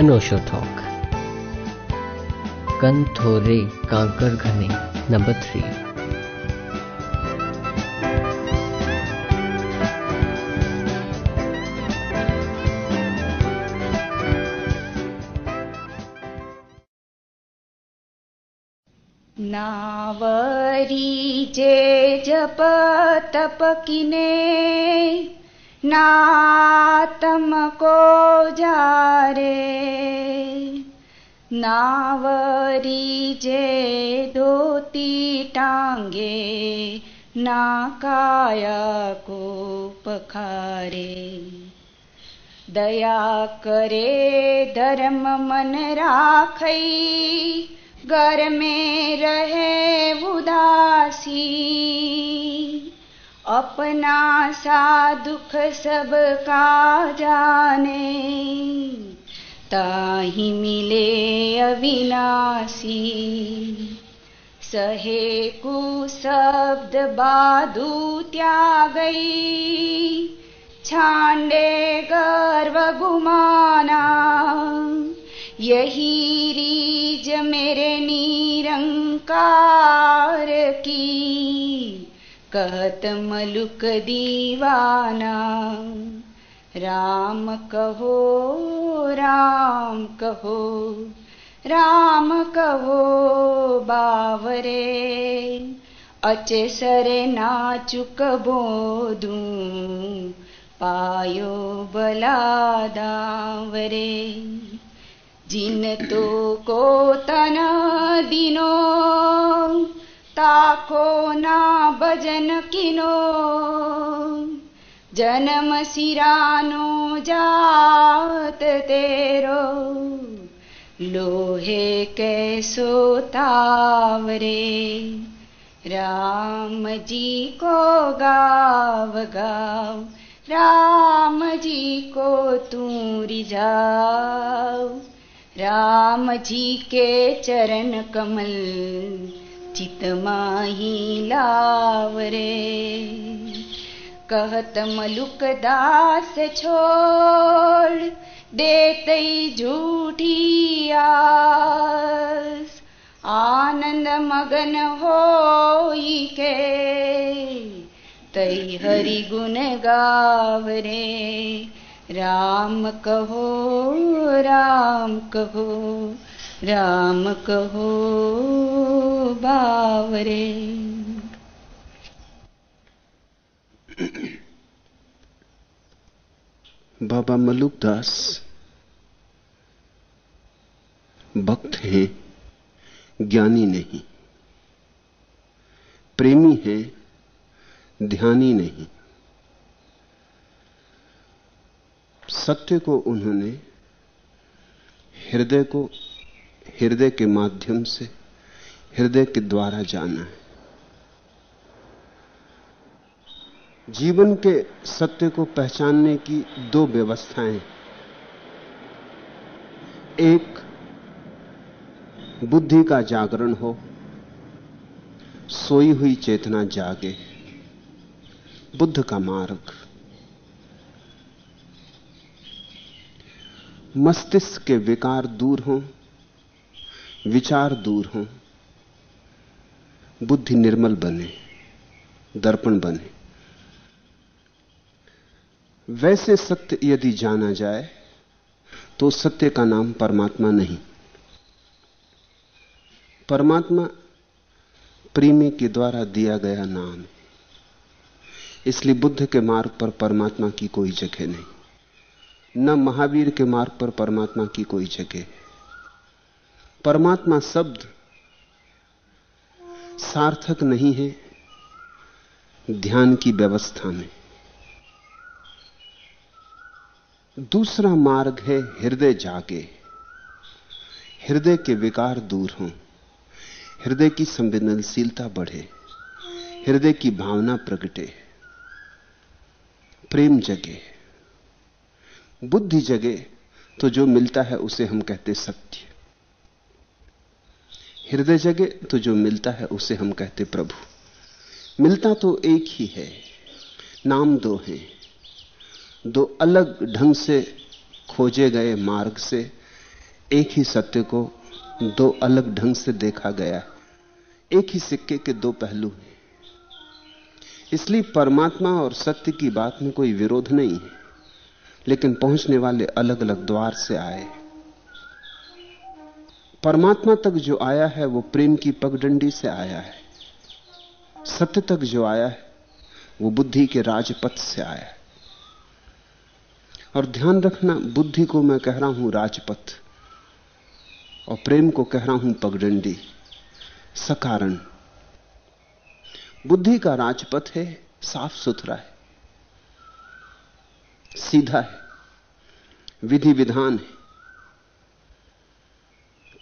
अनोशो talk कन थोरे conquer घने नंबर थ्री नावरी जे जप तप किने नातम को जारे, नावरी जे धोती टांगे ना काया को पखारे दया करे धर्म मन राखई, घर में रहे उदासी। अपना सा दुख सब का जाने, ताही मिले अविनाशी। सहे कु शब्द बाधु त्यागई छांडे गर्व गुमाना। यही रीज मेरे निरंकार की। कहत मलुक दीवाना। राम कहो राम कहो राम कहो बावरे। अचे सरे नाचुक बोधू पायो बलादावरे जिन तो को तन दिनो ताको ना भजन किनो। जन्म सिरानो जात तेरो। लोहे कैसो तावरे। राम जी को गाव गाव। राम जी को तू रिझाओ राम जी के चरण कमल चित माही लावरे। कहत मलुक दास छोड़ देते झूठी आस। आनंद मगन हो के तई हरि गुण गावरे। राम कहो राम कहो राम कहो बावरे। बाबा मलुक दास भक्त हैं, ज्ञानी नहीं। प्रेमी हैं, ध्यानी नहीं। सत्य को उन्होंने, हृदय को हृदय के माध्यम से, हृदय के द्वारा जाना है। जीवन के सत्य को पहचानने की दो व्यवस्थाएँ एक, बुद्धि का जागरण हो, सोई हुई चेतना जागे, बुद्ध का मार्ग। मस्तिष्क के विकार दूर हों विचार दूर हो, बुद्धि निर्मल बने, दर्पण बने। वैसे सत्य यदि जाना जाए तो सत्य का नाम परमात्मा नहीं। परमात्मा प्रेमी के द्वारा दिया गया नाम है। इसलिए बुद्ध के मार्ग पर परमात्मा की कोई जगह नहीं। न महावीर के मार्ग पर परमात्मा की कोई जगह परमात्मा शब्द सार्थक नहीं है, ध्यान की व्यवस्था में। दूसरा मार्ग है हृदय जागे। हृदय के विकार दूर हों। हृदय की संवेदनशीलता बढ़े। हृदय की भावना प्रगटे। प्रेम जगे। बुद्धि जगे तो जो मिलता है उसे हम कहते सत्य। हृदय जगे तो जो मिलता है उसे हम कहते प्रभु। मिलता तो एक ही है, नाम दो हैं। दो अलग ढंग से खोजे गए मार्ग से एक ही सत्य को दो अलग ढंग से देखा गया। है एक ही सिक्के के दो पहलू हैं। इसलिए परमात्मा और सत्य की बात में कोई विरोध नहीं है, लेकिन पहुँचने वाले अलग अलग द्वार से आए। परमात्मा तक जो आया है, वो प्रेम की पगडंडी से आया है। सत्य तक जो आया है, वो बुद्धि के राजपथ से आया है। और ध्यान रखना, बुद्धि को मैं कह रहा हूँ राजपथ, और प्रेम को कह रहा हूँ पगडंडी, सकारण। बुद्धि का राजपथ है, साफ़ सुथरा है, सीधा है, विधि विधान है।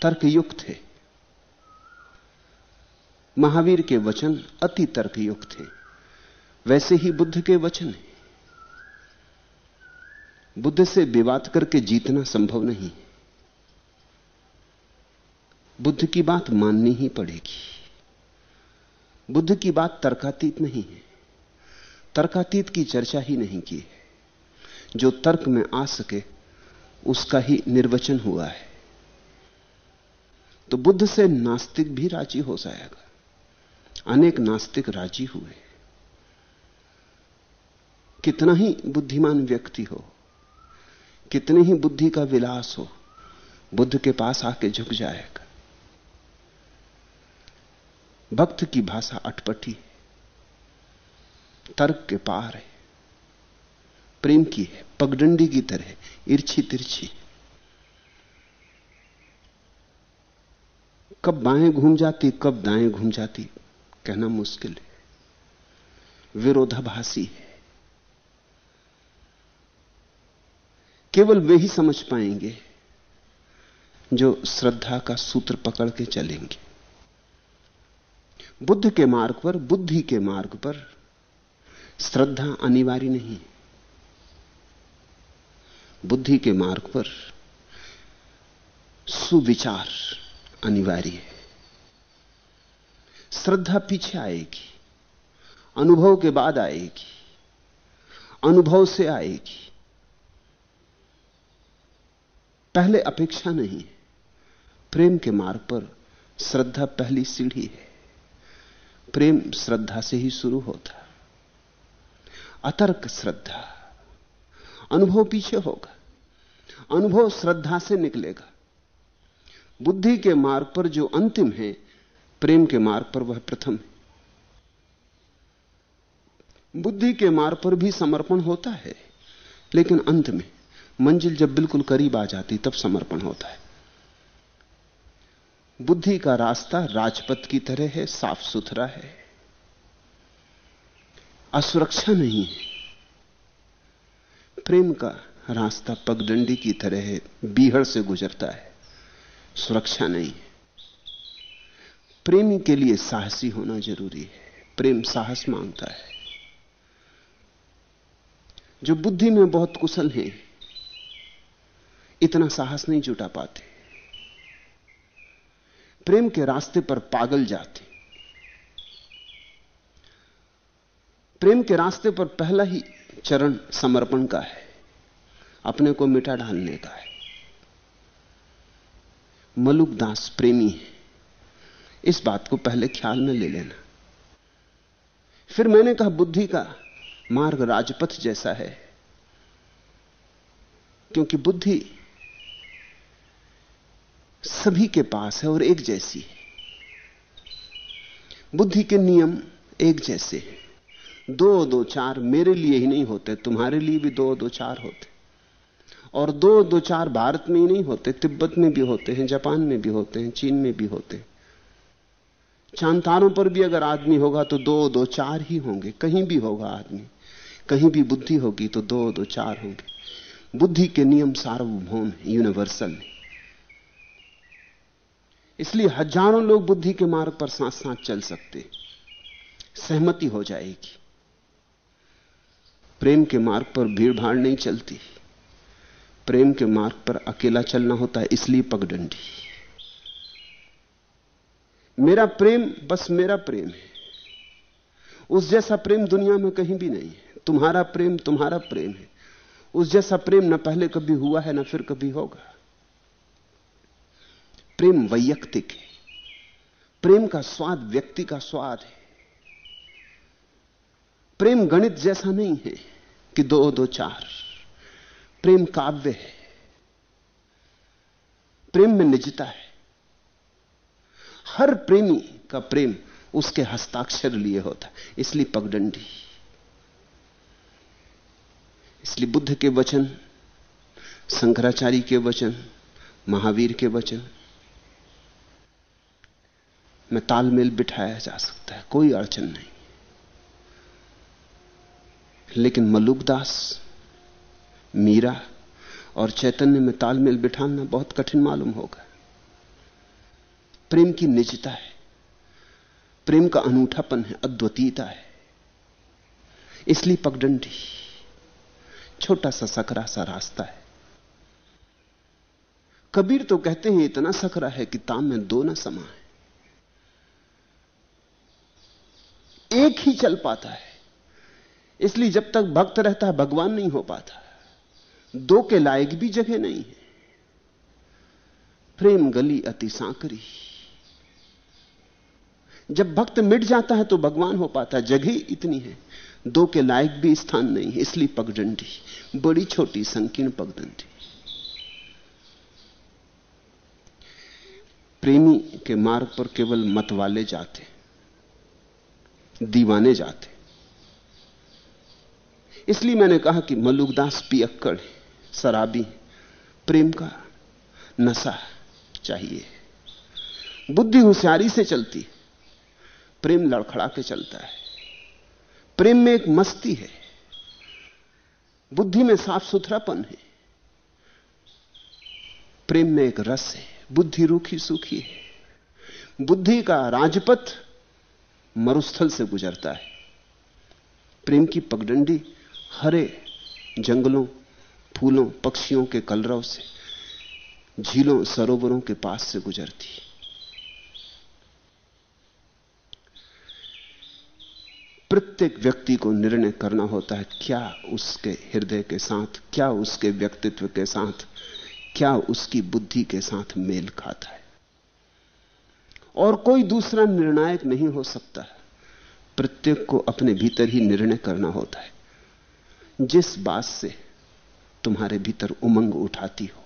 तर्कयुक्त है। महावीर के वचन अति तर्कयुक्त थे वैसे ही बुद्ध के वचन है। बुद्ध से विवाद करके जीतना संभव नहीं बुद्ध की बात माननी ही पड़ेगी। बुद्ध की बात तर्कातीत नहीं है। तर्कातीत की चर्चा ही नहीं की है। जो तर्क में आ सके, उसका ही निर्वचन हुआ है। तो बुद्ध से नास्तिक भी राज़ी हो जाएगा। अनेक नास्तिक राज़ी हुए। कितना ही बुद्धिमान व्यक्ति हो, कितने ही बुद्धि का विलास हो, बुद्ध के पास आके झुक जाएगा। भक्त की भाषा अटपटी तर्क के पार है, प्रेम की है, पगडंडी की तरह, इर्छी तिरछी। कब बाएँ घूम जाती, कब दाएँ घूम जाती, कहना मुश्किल है। विरोधाभासी है। केवल वे ही समझ पाएँगे जो श्रद्धा का सूत्र पकड़ के चलेंगे। बुद्ध के मार्ग पर, बुद्धि के मार्ग पर श्रद्धा अनिवार्य नहीं बुद्धि के मार्ग पर सुविचार अनिवार्य है। श्रद्धा पीछे आएगी, अनुभव के बाद आएगी, अनुभव से आएगी। पहले अपेक्षा नहीं प्रेम के मार्ग पर श्रद्धा पहली सीढ़ी है। प्रेम श्रद्धा से ही शुरू होता, अतर्क श्रद्धा, अनुभव पीछे होगा, अनुभव श्रद्धा से निकलेगा। बुद्धि के मार्ग पर जो अंतिम है, प्रेम के मार्ग पर वह प्रथम है। बुद्धि के मार्ग पर भी समर्पण होता है, लेकिन अंत में मंजिल जब बिल्कुल करीब आ जाती, तब समर्पण होता है। बुद्धि का रास्ता राजपथ की तरह है, साफ़ सुथरा है। असुरक्षा नहीं है। प्रेम का रास्ता पगडंडी की तरह है, बीहड़ से गुजरता है। सुरक्षा नहीं है। प्रेमी के लिए साहसी होना ज़रूरी है। प्रेम साहस माँगता है। जो बुद्धि में बहुत कुशल है, इतना साहस नहीं जुटा पाते। प्रेम के रास्ते पर पागल जाते। प्रेम के रास्ते पर पहला ही चरण समर्पण का है। अपने को मिटा डालने का है। मलुक दास प्रेमी है। इस बात को पहले ख्याल में ले लेना। फिर मैंने कहा, बुद्धि का मार्ग राजपथ जैसा है। क्योंकि बुद्धि सभी के पास है और एक जैसी है। बुद्धि के नियम एक जैसे हैं। दो दो चार मेरे लिए ही नहीं होते, तुम्हारे लिए भी दो दो चार होते। और दो दो, चार भारत में ही नहीं होते, तिब्बत में भी होते हैं, जापान में भी होते हैं, चीन में भी होते हैं। चांतारों पर भी अगर आदमी होगा तो दो दो, चार ही होंगे, कहीं भी होगा आदमी। कहीं भी बुद्धि होगी तो दो दो, चार होंगे। बुद्धि के नियम सार्वभौम यूनिवर्सल इसलिए हज़ारों लोग बुद्धि के मार्ग पर साथ साथ चल सकते सहमति हो जाएगी। प्रेम के मार्ग पर भीड़ भाड़ नहीं चलती। प्रेम के मार्ग पर अकेला चलना होता है, इसलिए पगडंडी। मेरा प्रेम बस मेरा प्रेम है। उस जैसा प्रेम दुनिया में कहीं भी नहीं है। तुम्हारा प्रेम तुम्हारा प्रेम है। उस जैसा प्रेम न पहले कभी हुआ है, ना फिर कभी होगा। प्रेम वैयक्तिक है। प्रेम का स्वाद व्यक्ति का स्वाद है। प्रेम गणित जैसा नहीं है कि दो दो चार। प्रेम काव्य है। प्रेम में निजता है। हर प्रेमी का प्रेम उसके हस्ताक्षर लिए होता है। इसलिए पगडंडी। इसलिए बुद्ध के वचन, शंकराचार्य के वचन, महावीर के वचन, में तालमेल बिठाया जा सकता है, कोई अड़चन नहीं। लेकिन मलुकदास मीरा और चैतन्य में तालमेल बिठाना बहुत कठिन मालूम होगा। प्रेम की निजता है। प्रेम का अनूठापन है, अद्वितीयता है। इसलिए पगडंडी, छोटा सा सकरा सा रास्ता है। कबीर तो कहते हैं, इतना सकरा है कि ताम में दो ना समा है। एक ही चल पाता है। इसलिए जब तक भक्त रहता है, भगवान नहीं हो पाता। दो के लायक भी जगह नहीं है। प्रेम गली अति सांकरी। जब भक्त मिट जाता है तो भगवान हो पाता, जगह इतनी है। दो के लायक भी स्थान नहीं है इसलिए पगडंडी, बड़ी छोटी संकीर्ण पगडंडी। प्रेमी के मार्ग पर केवल मत वाले जाते, दीवाने जाते। इसलिए मैंने कहा कि मल्लुकदास पियक्कड़ शराबी, प्रेम का नशा चाहिए। बुद्धि होशियारी से चलती प्रेम लड़खड़ा के चलता है। प्रेम में एक मस्ती है, बुद्धि में साफ़ सुथरापन है। प्रेम में एक रस है, बुद्धि रूखी सूखी है। बुद्धि का राजपथ मरुस्थल से गुजरता है। प्रेम की पगडंडी हरे जंगलों फूलों, पक्षियों के कलरव से, झीलों, सरोवरों के पास से गुजरती प्रत्येक व्यक्ति को निर्णय करना होता है, क्या उसके हृदय के साथ, क्या उसके व्यक्तित्व के साथ, क्या उसकी बुद्धि के साथ मेल खाता है। और कोई दूसरा निर्णायक नहीं हो सकता। प्रत्येक को अपने भीतर ही निर्णय करना होता है। जिस बात से तुम्हारे भीतर उमंग उठाती हो।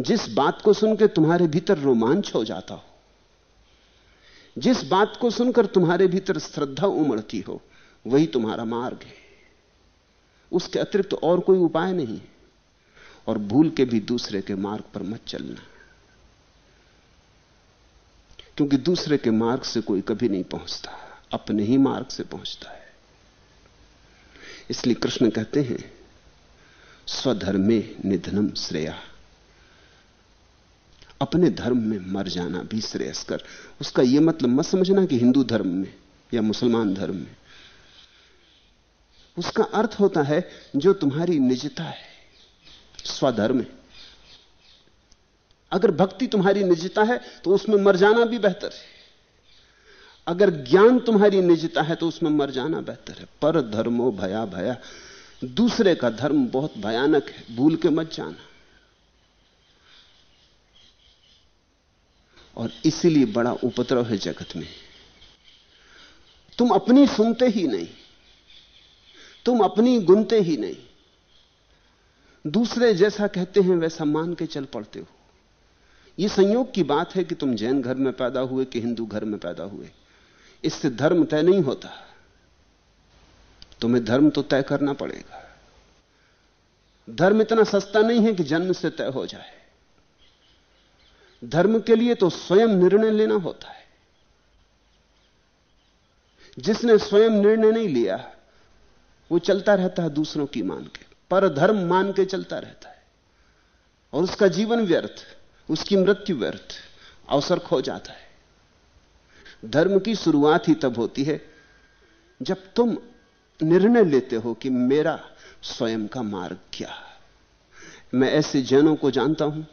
जिस बात को सुनकर तुम्हारे भीतर रोमांच हो जाता हो, जिस बात को सुनकर तुम्हारे भीतर श्रद्धा उमड़ती हो, वही तुम्हारा मार्ग है। उसके अतिरिक्त तो और कोई उपाय नहीं और भूल के भी दूसरे के मार्ग पर मत चलना। क्योंकि दूसरे के मार्ग से कोई कभी नहीं पहुँचता, अपने ही मार्ग से पहुँचता है। इसलिए कृष्ण कहते हैं स्वधर्मे निधनम श्रेया। अपने धर्म में मर जाना भी श्रेयस्कर। उसका यह मतलब मत समझना कि हिंदू धर्म में या मुसलमान धर्म में। उसका अर्थ होता है, जो तुम्हारी निजता है, स्वधर्म है। अगर भक्ति तुम्हारी निजता है तो उसमें मर जाना भी बेहतर है। अगर ज्ञान तुम्हारी निजता है तो उसमें मर जाना बेहतर है। पर धर्मो भया भया। दूसरे का धर्म बहुत भयानक है, भूल के मत जाना। और इसीलिए बड़ा उपद्रव है जगत में। तुम अपनी सुनते ही नहीं, तुम अपनी गुनते ही नहीं। दूसरे जैसा कहते हैं, वैसा मान के चल पड़ते हो। यह संयोग की बात है कि तुम जैन घर में पैदा हुए कि हिंदू घर में पैदा हुए। इससे धर्म तय नहीं होता। तुम्हें धर्म तो तय करना पड़ेगा। धर्म इतना सस्ता नहीं है कि जन्म से तय हो जाए। धर्म के लिए तो स्वयं निर्णय लेना होता है। जिसने स्वयं निर्णय नहीं लिया, वो चलता रहता है दूसरों की मान के। पर धर्म मान के चलता रहता है। और उसका जीवन व्यर्थ, उसकी मृत्यु व्यर्थ, अवसर खो जाता है। धर्म की शुरुआत ही तब होती है जब तुम निर्णय लेते हो कि मेरा स्वयं का मार्ग क्या मैं ऐसे जैनों को जानता हूँ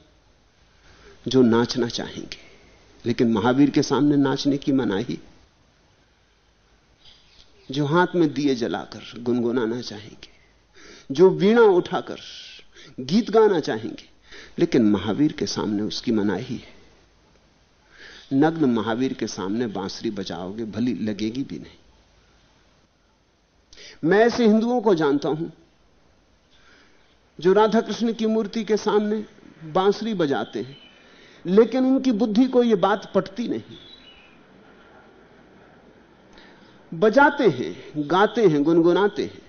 जो नाचना चाहेंगे, लेकिन महावीर के सामने नाचने की मनाही, जो हाथ में दिए जलाकर गुनगुनाना चाहेंगे, जो वीणा उठाकर गीत गाना चाहेंगे, लेकिन महावीर के सामने उसकी मनाही है। नग्न महावीर के सामने बांसुरी बजाओगे, भली लगेगी भी नहीं। मैं ऐसे हिंदुओं को जानता हूँ, जो राधा कृष्ण की मूर्ति के सामने बांसुरी बजाते हैं, लेकिन उनकी बुद्धि को यह बात पटती नहीं। बजाते हैं, गाते हैं, गुनगुनाते हैं,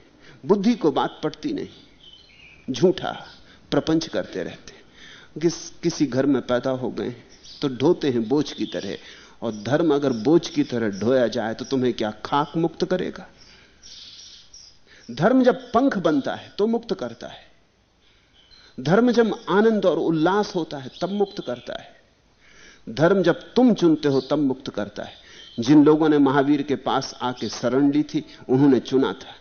बुद्धि को बात पटती नहीं, झूठा प्रपंच करते रहते हैं। किस, किसी घर में पैदा हो गए तो ढोते हैं बोझ की तरह, और धर्म अगर बोझ की तरह ढोया जाए तो तुम्हें क्या खाक मुक्त करेगा? धर्म जब पंख बनता है तो मुक्त करता है। धर्म जब आनंद और उल्लास होता है, तब मुक्त करता है। धर्म जब तुम चुनते हो, तब मुक्त करता है। जिन लोगों ने महावीर के पास आके शरण ली थी, उन्होंने चुना था।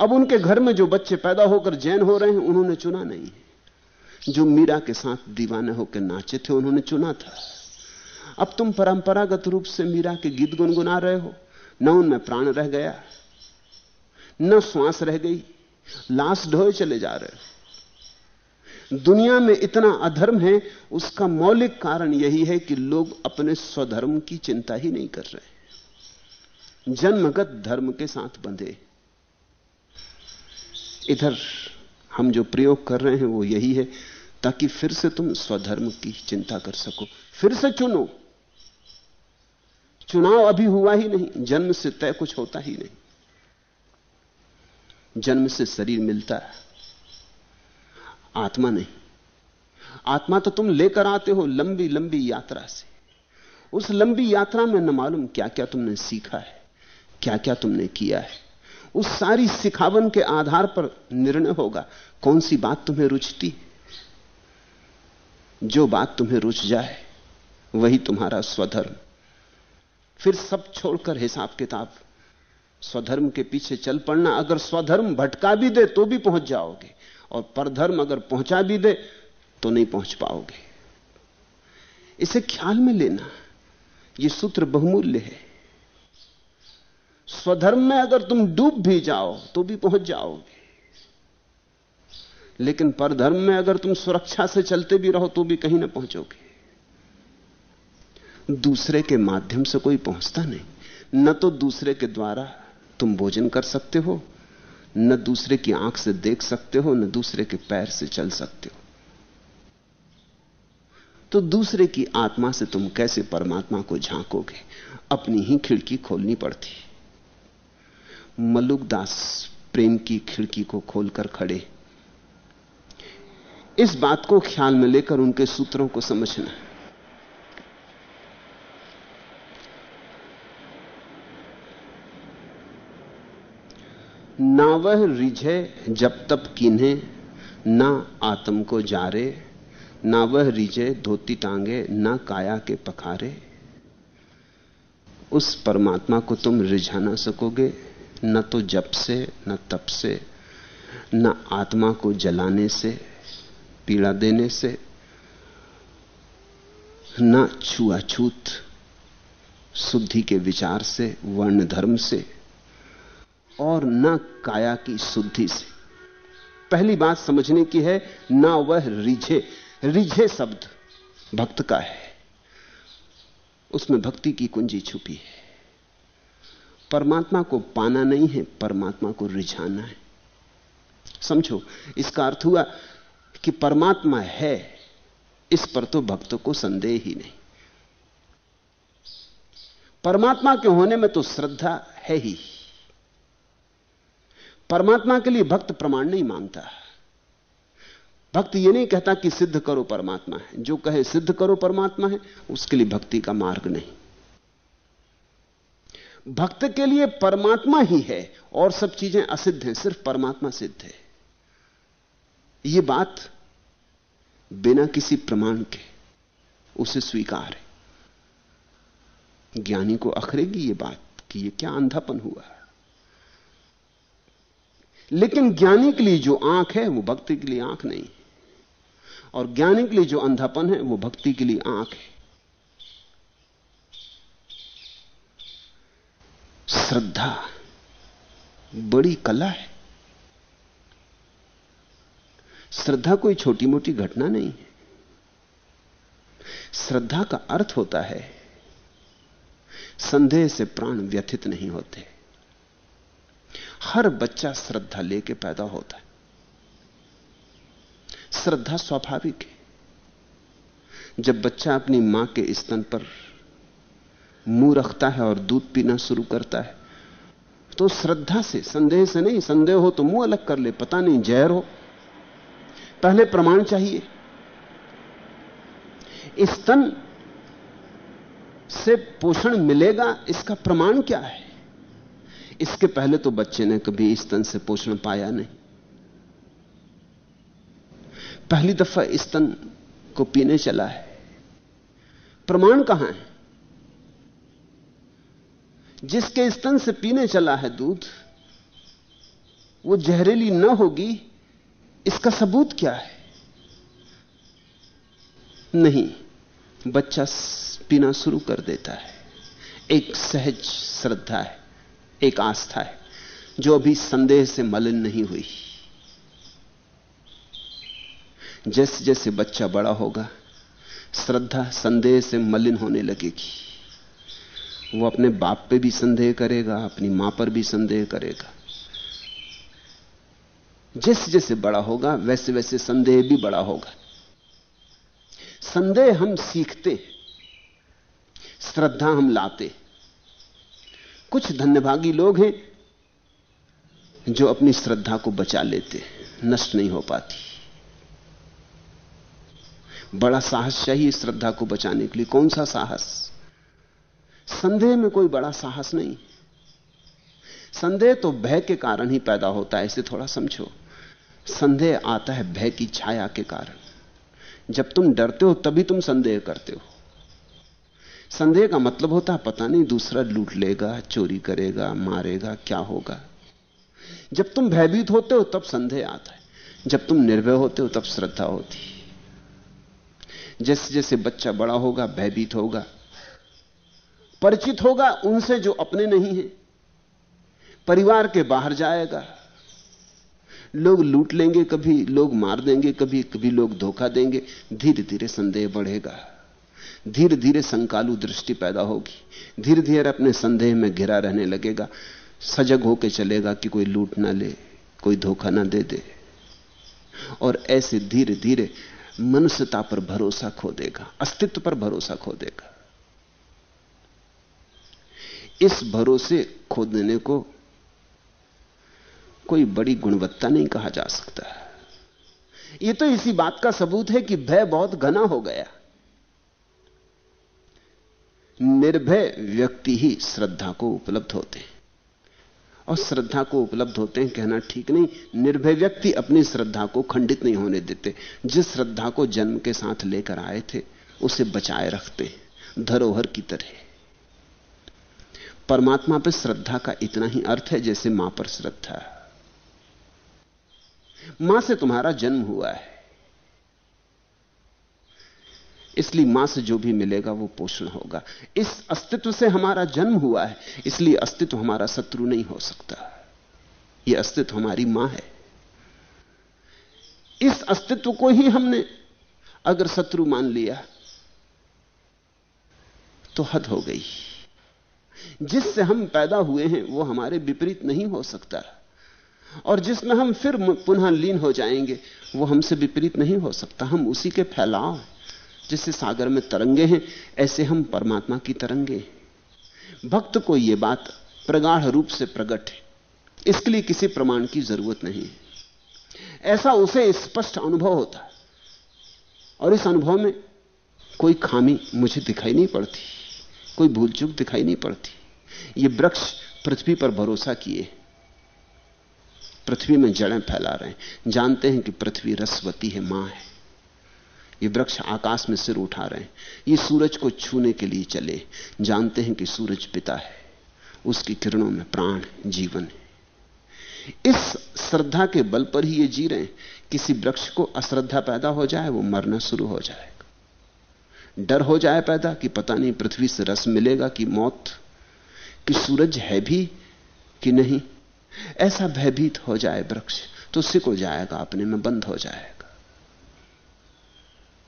अब उनके घर में जो बच्चे पैदा होकर जैन हो रहे हैं, उन्होंने चुना नहीं जो मीरा के साथ दीवाने होकर नाचे थे, उन्होंने चुना था। अब तुम परंपरागत रूप से मीरा के गीत गुनगुना रहे हो। न उनमें प्राण रह गया। न श्वास रह गई, लाश ढोए चले जा रहे दुनिया में इतना अधर्म है, उसका मौलिक कारण यही है कि लोग अपने स्वधर्म की चिंता ही नहीं कर रहे जन्मगत धर्म के साथ बंधे। इधर हम जो प्रयोग कर रहे हैं वो यही है, ताकि फिर से तुम स्वधर्म की चिंता कर सको। फिर से चुनो। चुनाव अभी हुआ ही नहीं, जन्म से तय कुछ होता ही नहीं। जन्म से शरीर मिलता है। आत्मा नहीं। आत्मा तो तुम लेकर आते हो लंबी लंबी यात्रा से। उस लंबी यात्रा में न मालूम क्या क्या तुमने सीखा है क्या क्या तुमने किया है। उस सारी सिखावन के आधार पर निर्णय होगा कौन सी बात तुम्हें रुचती जो बात तुम्हें रुच जाए, वही तुम्हारा स्वधर्म। फिर सब छोड़कर हिसाब किताब स्वधर्म के पीछे चल पड़ना, अगर स्वधर्म भटका भी दे तो भी पहुँच जाओगे, और परधर्म अगर पहुँचा भी दे तो नहीं पहुँच पाओगे। इसे ख्याल में लेना यह सूत्र बहुमूल्य है। स्वधर्म में अगर तुम डूब भी जाओ तो भी पहुँच जाओगे। लेकिन परधर्म में अगर तुम सुरक्षा से चलते भी रहो तो भी कहीं ना पहुंचोगे। दूसरे के माध्यम से कोई पहुँचता नहीं, न तो दूसरे के द्वारा तुम भोजन कर सकते हो, न दूसरे की आँख से देख सकते हो, न दूसरे के पैर से चल सकते हो। तो दूसरे की आत्मा से तुम कैसे परमात्मा को झांकोगे? अपनी ही खिड़की खोलनी पड़ती। मलुकदास प्रेम की खिड़की को खोलकर खड़े। इस बात को ख्याल में लेकर उनके सूत्रों को समझना। ना वह रिझे जब तब किन्हे, ना आत्म को जारे, ना वह रिझे धोती टांगे, ना काया के पखारे। उस परमात्मा को तुम रिझा ना सकोगे, न तो जप से, न तप से, न आत्मा को जलाने से, पीड़ा देने से, न छुआछूत, शुद्धि के विचार से वर्ण धर्म से और ना काया की शुद्धि से। पहली बात समझने की है, ना वह रिझे। रिझे शब्द भक्त का है। उसमें भक्ति की कुंजी छुपी है। परमात्मा को पाना नहीं है, परमात्मा को रिझाना है। समझो, इसका अर्थ हुआ कि परमात्मा है, इस पर तो भक्त को संदेह ही नहीं। परमात्मा के होने में तो श्रद्धा है ही। परमात्मा के लिए भक्त प्रमाण नहीं माँगता भक्त यह नहीं कहता कि सिद्ध करो परमात्मा है। जो कहे सिद्ध करो परमात्मा है, उसके लिए भक्ति का मार्ग नहीं। भक्त के लिए परमात्मा ही है और सब चीज़ें असिद्ध हैं, सिर्फ़ परमात्मा सिद्ध है। यह बात बिना किसी प्रमाण के, उसे स्वीकार है। ज्ञानी को अखरेगी यह बात कि यह क्या अंधापन हुआ। लेकिन ज्ञानी के लिए जो आँख है, वो भक्ति के लिए आँख नहीं और ज्ञानी के लिए जो अंधापन है, वो भक्ति के लिए आँख है। श्रद्धा बड़ी कला है। श्रद्धा कोई छोटी मोटी घटना नहीं है। श्रद्धा का अर्थ होता है, संदेह से प्राण व्यथित नहीं होते। हर बच्चा श्रद्धा लेके पैदा होता है। श्रद्धा स्वाभाविक है। जब बच्चा अपनी माँ के स्तन पर मुँह रखता है और दूध पीना शुरू करता है तो श्रद्धा से, संदेह से नहीं, संदेह हो तो मुँह अलग कर ले, पता नहीं, जहर हो। पहले प्रमाण चाहिए। स्तन से पोषण मिलेगा, इसका प्रमाण क्या है? इसके पहले तो बच्चे ने कभी स्तन से पोषण पाया नहीं। पहली दफ़ा स्तन को पीने चला है। प्रमाण कहाँ है? जिसके स्तन से पीने चला है दूध, वो जहरीली न होगी, इसका सबूत क्या है? नहीं, बच्चा पीना शुरू कर देता है। एक सहज श्रद्धा है। एक आस्था है, जो अभी संदेह से मलिन नहीं हुई। जैसे जैसे बच्चा बड़ा होगा, श्रद्धा संदेह से मलिन होने लगेगी। वो अपने बाप पे भी संदेह करेगा, अपनी माँ पर भी संदेह करेगा। जैसे जैसे बड़ा होगा वैसे वैसे संदेह भी बड़ा होगा। संदेह हम सीखते श्रद्धा हम लाते कुछ धन्यभागी लोग हैं जो अपनी श्रद्धा को बचा लेते नष्ट नहीं हो पाती। बड़ा साहस चाहिए श्रद्धा को बचाने के लिए। कौन सा साहस? संदेह में कोई बड़ा साहस नहीं। संदेह तो भय के कारण ही पैदा होता है, इसे थोड़ा समझो। संदेह आता है भय की छाया के कारण। जब तुम डरते हो, तभी तुम संदेह करते हो। संदेह का मतलब होता है, पता नहीं दूसरा लूट लेगा चोरी करेगा, मारेगा, क्या होगा। जब तुम भयभीत होते हो, तब संदेह आता है। जब तुम निर्भय होते हो, तब श्रद्धा होती है। जैसे जैसे बच्चा बड़ा होगा, भयभीत होगा, परिचित होगा उनसे जो अपने नहीं है। परिवार के बाहर जाएगा। लोग लूट लेंगे कभी, लोग मार देंगे कभी कभी लोग धोखा देंगे धीरे धीरे संदेह बढ़ेगा। धीरे धीरे संकालु दृष्टि पैदा होगी। धीरे धीरे अपने संदेह में घिरा रहने लगेगा। सजग होकर चलेगा कि कोई लूट ना ले, कोई धोखा ना दे दे। और ऐसे धीरे धीरे मनुष्यता पर भरोसा खो देगा, अस्तित्व पर भरोसा खो देगा। इस भरोसे खो देने को कोई बड़ी गुणवत्ता नहीं कहा जा सकता। यह तो इसी बात का सबूत है कि भय बहुत घना हो गया। निर्भय व्यक्ति ही श्रद्धा को उपलब्ध होते हैं। और श्रद्धा को उपलब्ध होते हैं कहना ठीक नहीं, निर्भय व्यक्ति अपनी श्रद्धा को खंडित नहीं होने देते। जिस श्रद्धा को जन्म के साथ लेकर आए थे, उसे बचाए रखते धरोहर की तरह। परमात्मा पर श्रद्धा का इतना ही अर्थ है जैसे माँ पर श्रद्धा। माँ से तुम्हारा जन्म हुआ है। इसलिए माँ से जो भी मिलेगा वो पोषण होगा। इस अस्तित्व से हमारा जन्म हुआ है, इसलिए अस्तित्व हमारा शत्रु नहीं हो सकता। यह अस्तित्व हमारी माँ है। इस अस्तित्व को ही हमने अगर शत्रु मान लिया तो हद हो गई। जिससे हम पैदा हुए हैं, वो हमारे विपरीत नहीं हो सकता। और जिसमें हम फिर पुनः लीन हो जाएँगे, वो हमसे विपरीत नहीं हो सकता। हम उसी के फैलाव हैं। जैसे सागर में तरंगे हैं, ऐसे हम परमात्मा की तरंगे भक्त को यह बात प्रगाढ़ रूप से प्रकट है। इसके लिए किसी प्रमाण की ज़रूरत नहीं है। ऐसा उसे स्पष्ट अनुभव होता है। और इस अनुभव में कोई खामी मुझे दिखाई नहीं पड़ती, कोई भूल चूक दिखाई नहीं पड़ती। ये वृक्ष पृथ्वी पर भरोसा किए पृथ्वी में जड़ें फैला रहे हैं। जानते हैं कि पृथ्वी रसवती है, माँ है। ये वृक्ष आकाश में सिर उठा रहे हैं। ये सूरज को छूने के लिए चले जानते हैं कि सूरज पिता है। उसकी किरणों में प्राण जीवन है। इस श्रद्धा के बल पर ही ये जी रहे हैं। किसी वृक्ष को अश्रद्धा पैदा हो जाए, वो मरना शुरू हो जाएगा। डर हो जाए पैदा कि पता नहीं पृथ्वी से रस मिलेगा कि मौत, कि सूरज है भी कि नहीं। ऐसा भयभीत हो जाए वृक्ष तो सिकुड़ जाएगा अपने में, बंद हो जाएगा।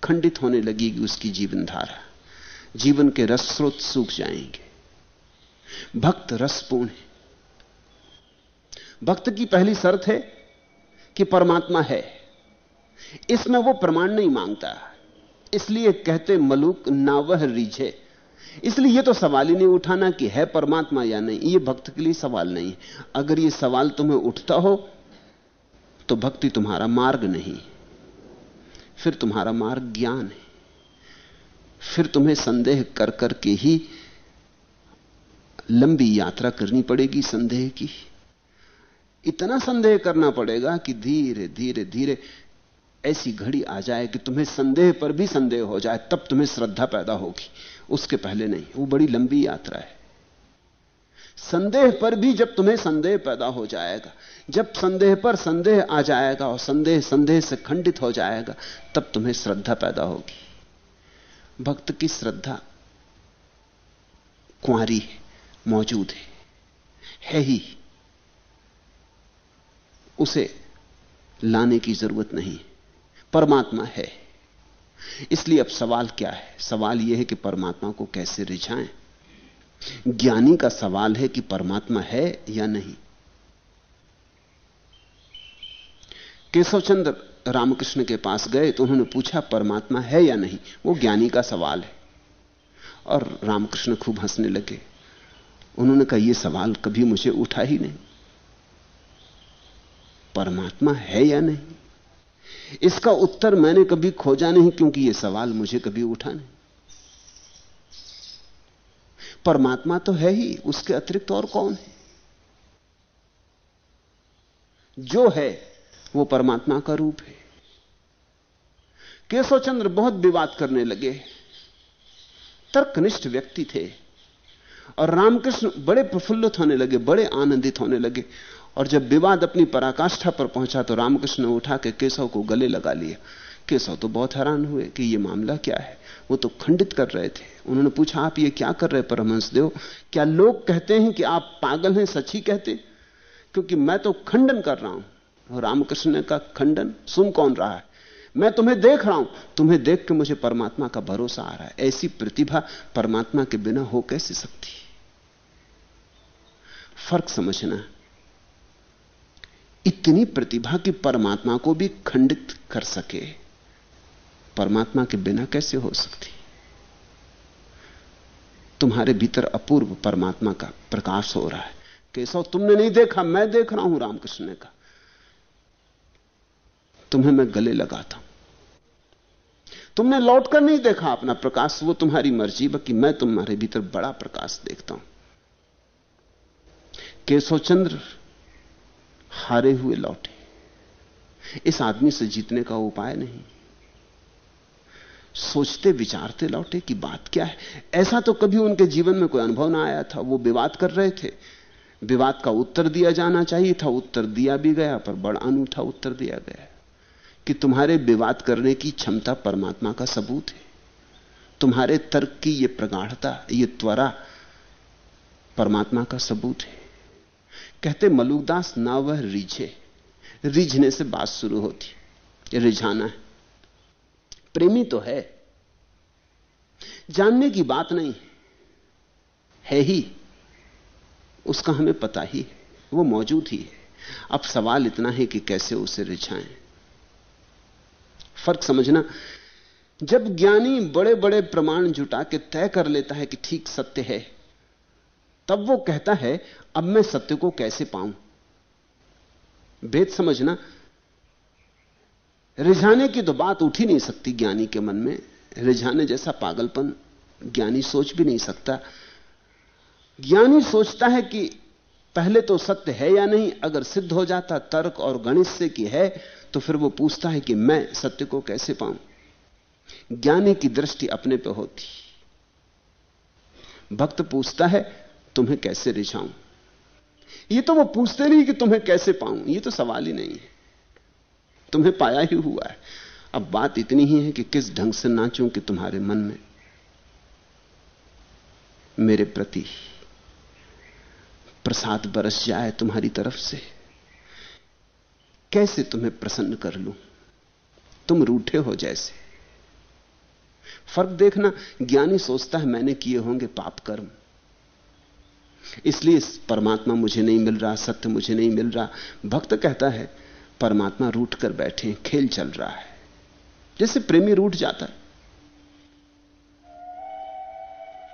खंडित होने लगेगी उसकी जीवन धारा जीवन के रस स्रोत सूख जाएँगे। भक्त रसपूर्ण है। भक्त की पहली शर्त है कि परमात्मा है। इसमें वो प्रमाण नहीं माँगता। इसलिए कहते मलुक नावह रीझे। इसलिए यह तो सवाल ही नहीं उठाना कि है परमात्मा या नहीं। यह भक्त के लिए सवाल नहीं है। अगर यह सवाल तुम्हें उठता हो तो भक्ति तुम्हारा मार्ग नहीं। फिर तुम्हारा मार्ग ज्ञान है। फिर तुम्हें संदेह कर करके ही लंबी यात्रा करनी पड़ेगी संदेह की। इतना संदेह करना पड़ेगा कि धीरे धीरे धीरे ऐसी घड़ी आ जाए कि तुम्हें संदेह पर भी संदेह हो जाए, तब तुम्हें श्रद्धा पैदा होगी। उसके पहले नहीं, वो बड़ी लंबी यात्रा है। संदेह पर भी जब तुम्हें संदेह पैदा हो जाएगा, जब संदेह पर संदेह आ जाएगा और संदेह संदेह से खंडित हो जाएगा, तब तुम्हें श्रद्धा पैदा होगी। भक्त की श्रद्धा कुंवारी है मौजूद है है ही। उसे लाने की ज़रूरत नहीं, परमात्मा है। इसलिए अब सवाल क्या है? सवाल यह है कि परमात्मा को कैसे रिझाएँ? ज्ञानी का सवाल है कि परमात्मा है या नहीं। केशवचंद्र रामकृष्ण के पास गए तो उन्होंने पूछा, परमात्मा है या नहीं? वो ज्ञानी का सवाल है। और रामकृष्ण खूब हंसने लगे। उन्होंने कहा यह सवाल कभी मुझे उठा ही नहीं। परमात्मा है या नहीं? इसका उत्तर मैंने कभी खोजा नहीं, क्योंकि यह सवाल मुझे कभी उठा नहीं। परमात्मा तो है ही, उसके अतिरिक्त और कौन है? जो है, वो परमात्मा का रूप है। केशव चंद्र बहुत विवाद करने लगे। तर्कनिष्ठ व्यक्ति थे। और रामकृष्ण बड़े प्रफुल्लित होने लगे, बड़े आनंदित होने लगे। और जब विवाद अपनी पराकाष्ठा पर पहुँचा तो रामकृष्ण ने उठा के केशव को गले लगा लिया केशव तो बहुत हैरान हुए कि यह मामला क्या है। वो तो खंडित कर रहे थे। उन्होंने पूछा, आप ये क्या कर रहे परमहंस देव? क्या लोग कहते हैं कि आप पागल हैं, सच ही कहते? क्योंकि मैं तो खंडन कर रहा हूँ। रामकृष्ण का खंडन? सुन कौन रहा है? मैं तुम्हें देख रहा हूँ। तुम्हें देख के मुझे परमात्मा का भरोसा आ रहा है। ऐसी प्रतिभा परमात्मा के बिना हो कैसे सकती? फ़र्क समझना। इतनी प्रतिभा की परमात्मा को भी खंडित कर सके। परमात्मा के बिना कैसे हो सकती? तुम्हारे भीतर अपूर्व परमात्मा का प्रकाश हो रहा है। केशव, तुमने नहीं देखा, मैं देख रहा हूँ रामकृष्ण ने कहा। तुम्हें मैं गले लगाता हूँ। तुमने लौटकर नहीं देखा अपना प्रकाश, वो तुम्हारी मर्ज़ी, बाकी मैं तुम्हारे भीतर बड़ा प्रकाश देखता हूँ। केशव चंद्र हारे हुए लौटे। इस आदमी से जीतने का उपाय नहीं। सोचते, विचारते, लौटे कि बात क्या है? ऐसा तो कभी उनके जीवन में कोई अनुभव ना आया था। वो विवाद कर रहे थे। विवाद का उत्तर दिया जाना चाहिए था, उत्तर दिया भी गया, पर बड़ा अनूठा उत्तर दिया गया कि तुम्हारे विवाद करने की क्षमता परमात्मा का सबूत है। तुम्हारे तर्क की यह प्रगाढ़ता यह त्वरा परमात्मा का सबूत है। कहते, मलुकदास ना वह रिझे। रिझने से बात शुरू होती। रिझाना है। प्रेमी तो है। जानने की बात नहीं है। ही उसका हमें पता ही है। वो मौजूद ही है। अब सवाल इतना है कि कैसे उसे रिझाएँ? फ़र्क समझना, जब ज्ञानी बड़े बड़े प्रमाण जुटा के तय कर लेता है कि ठीक सत्य है, तब वो कहता है, अब मैं सत्य को कैसे पाऊँ? भेद समझना रिझाने की तो बात उठ ही नहीं सकती ज्ञानी के मन में। रिझाने जैसा पागलपन ज्ञानी सोच भी नहीं सकता। ज्ञानी सोचता है कि पहले तो सत्य है या नहीं, अगर सिद्ध हो जाता तर्क और गणित से कि है तो फिर वो पूछता है कि मैं सत्य को कैसे पाऊँ? ज्ञानी की दृष्टि अपने पे होती। भक्त पूछता है, तुम्हें कैसे रिझाऊं? ये तो वो पूछते नहीं कि तुम्हें कैसे पाऊँ, ये तो सवाल ही नहीं है। तुम्हें पाया ही हुआ है। अब बात इतनी ही है कि किस ढंग से नाचूं कि तुम्हारे मन में मेरे प्रति प्रसाद बरस जाए तुम्हारी तरफ़ से। कैसे तुम्हें प्रसन्न कर लूँ? तुम रूठे हो जैसे। फ़र्क देखना, ज्ञानी सोचता है मैंने किए होंगे पाप कर्म। इसलिए इस परमात्मा मुझे नहीं मिल रहा, सत्य मुझे नहीं मिल रहा। भक्त कहता है परमात्मा रूठ कर बैठे खेल चल रहा है। जैसे प्रेमी रूठ जाता है।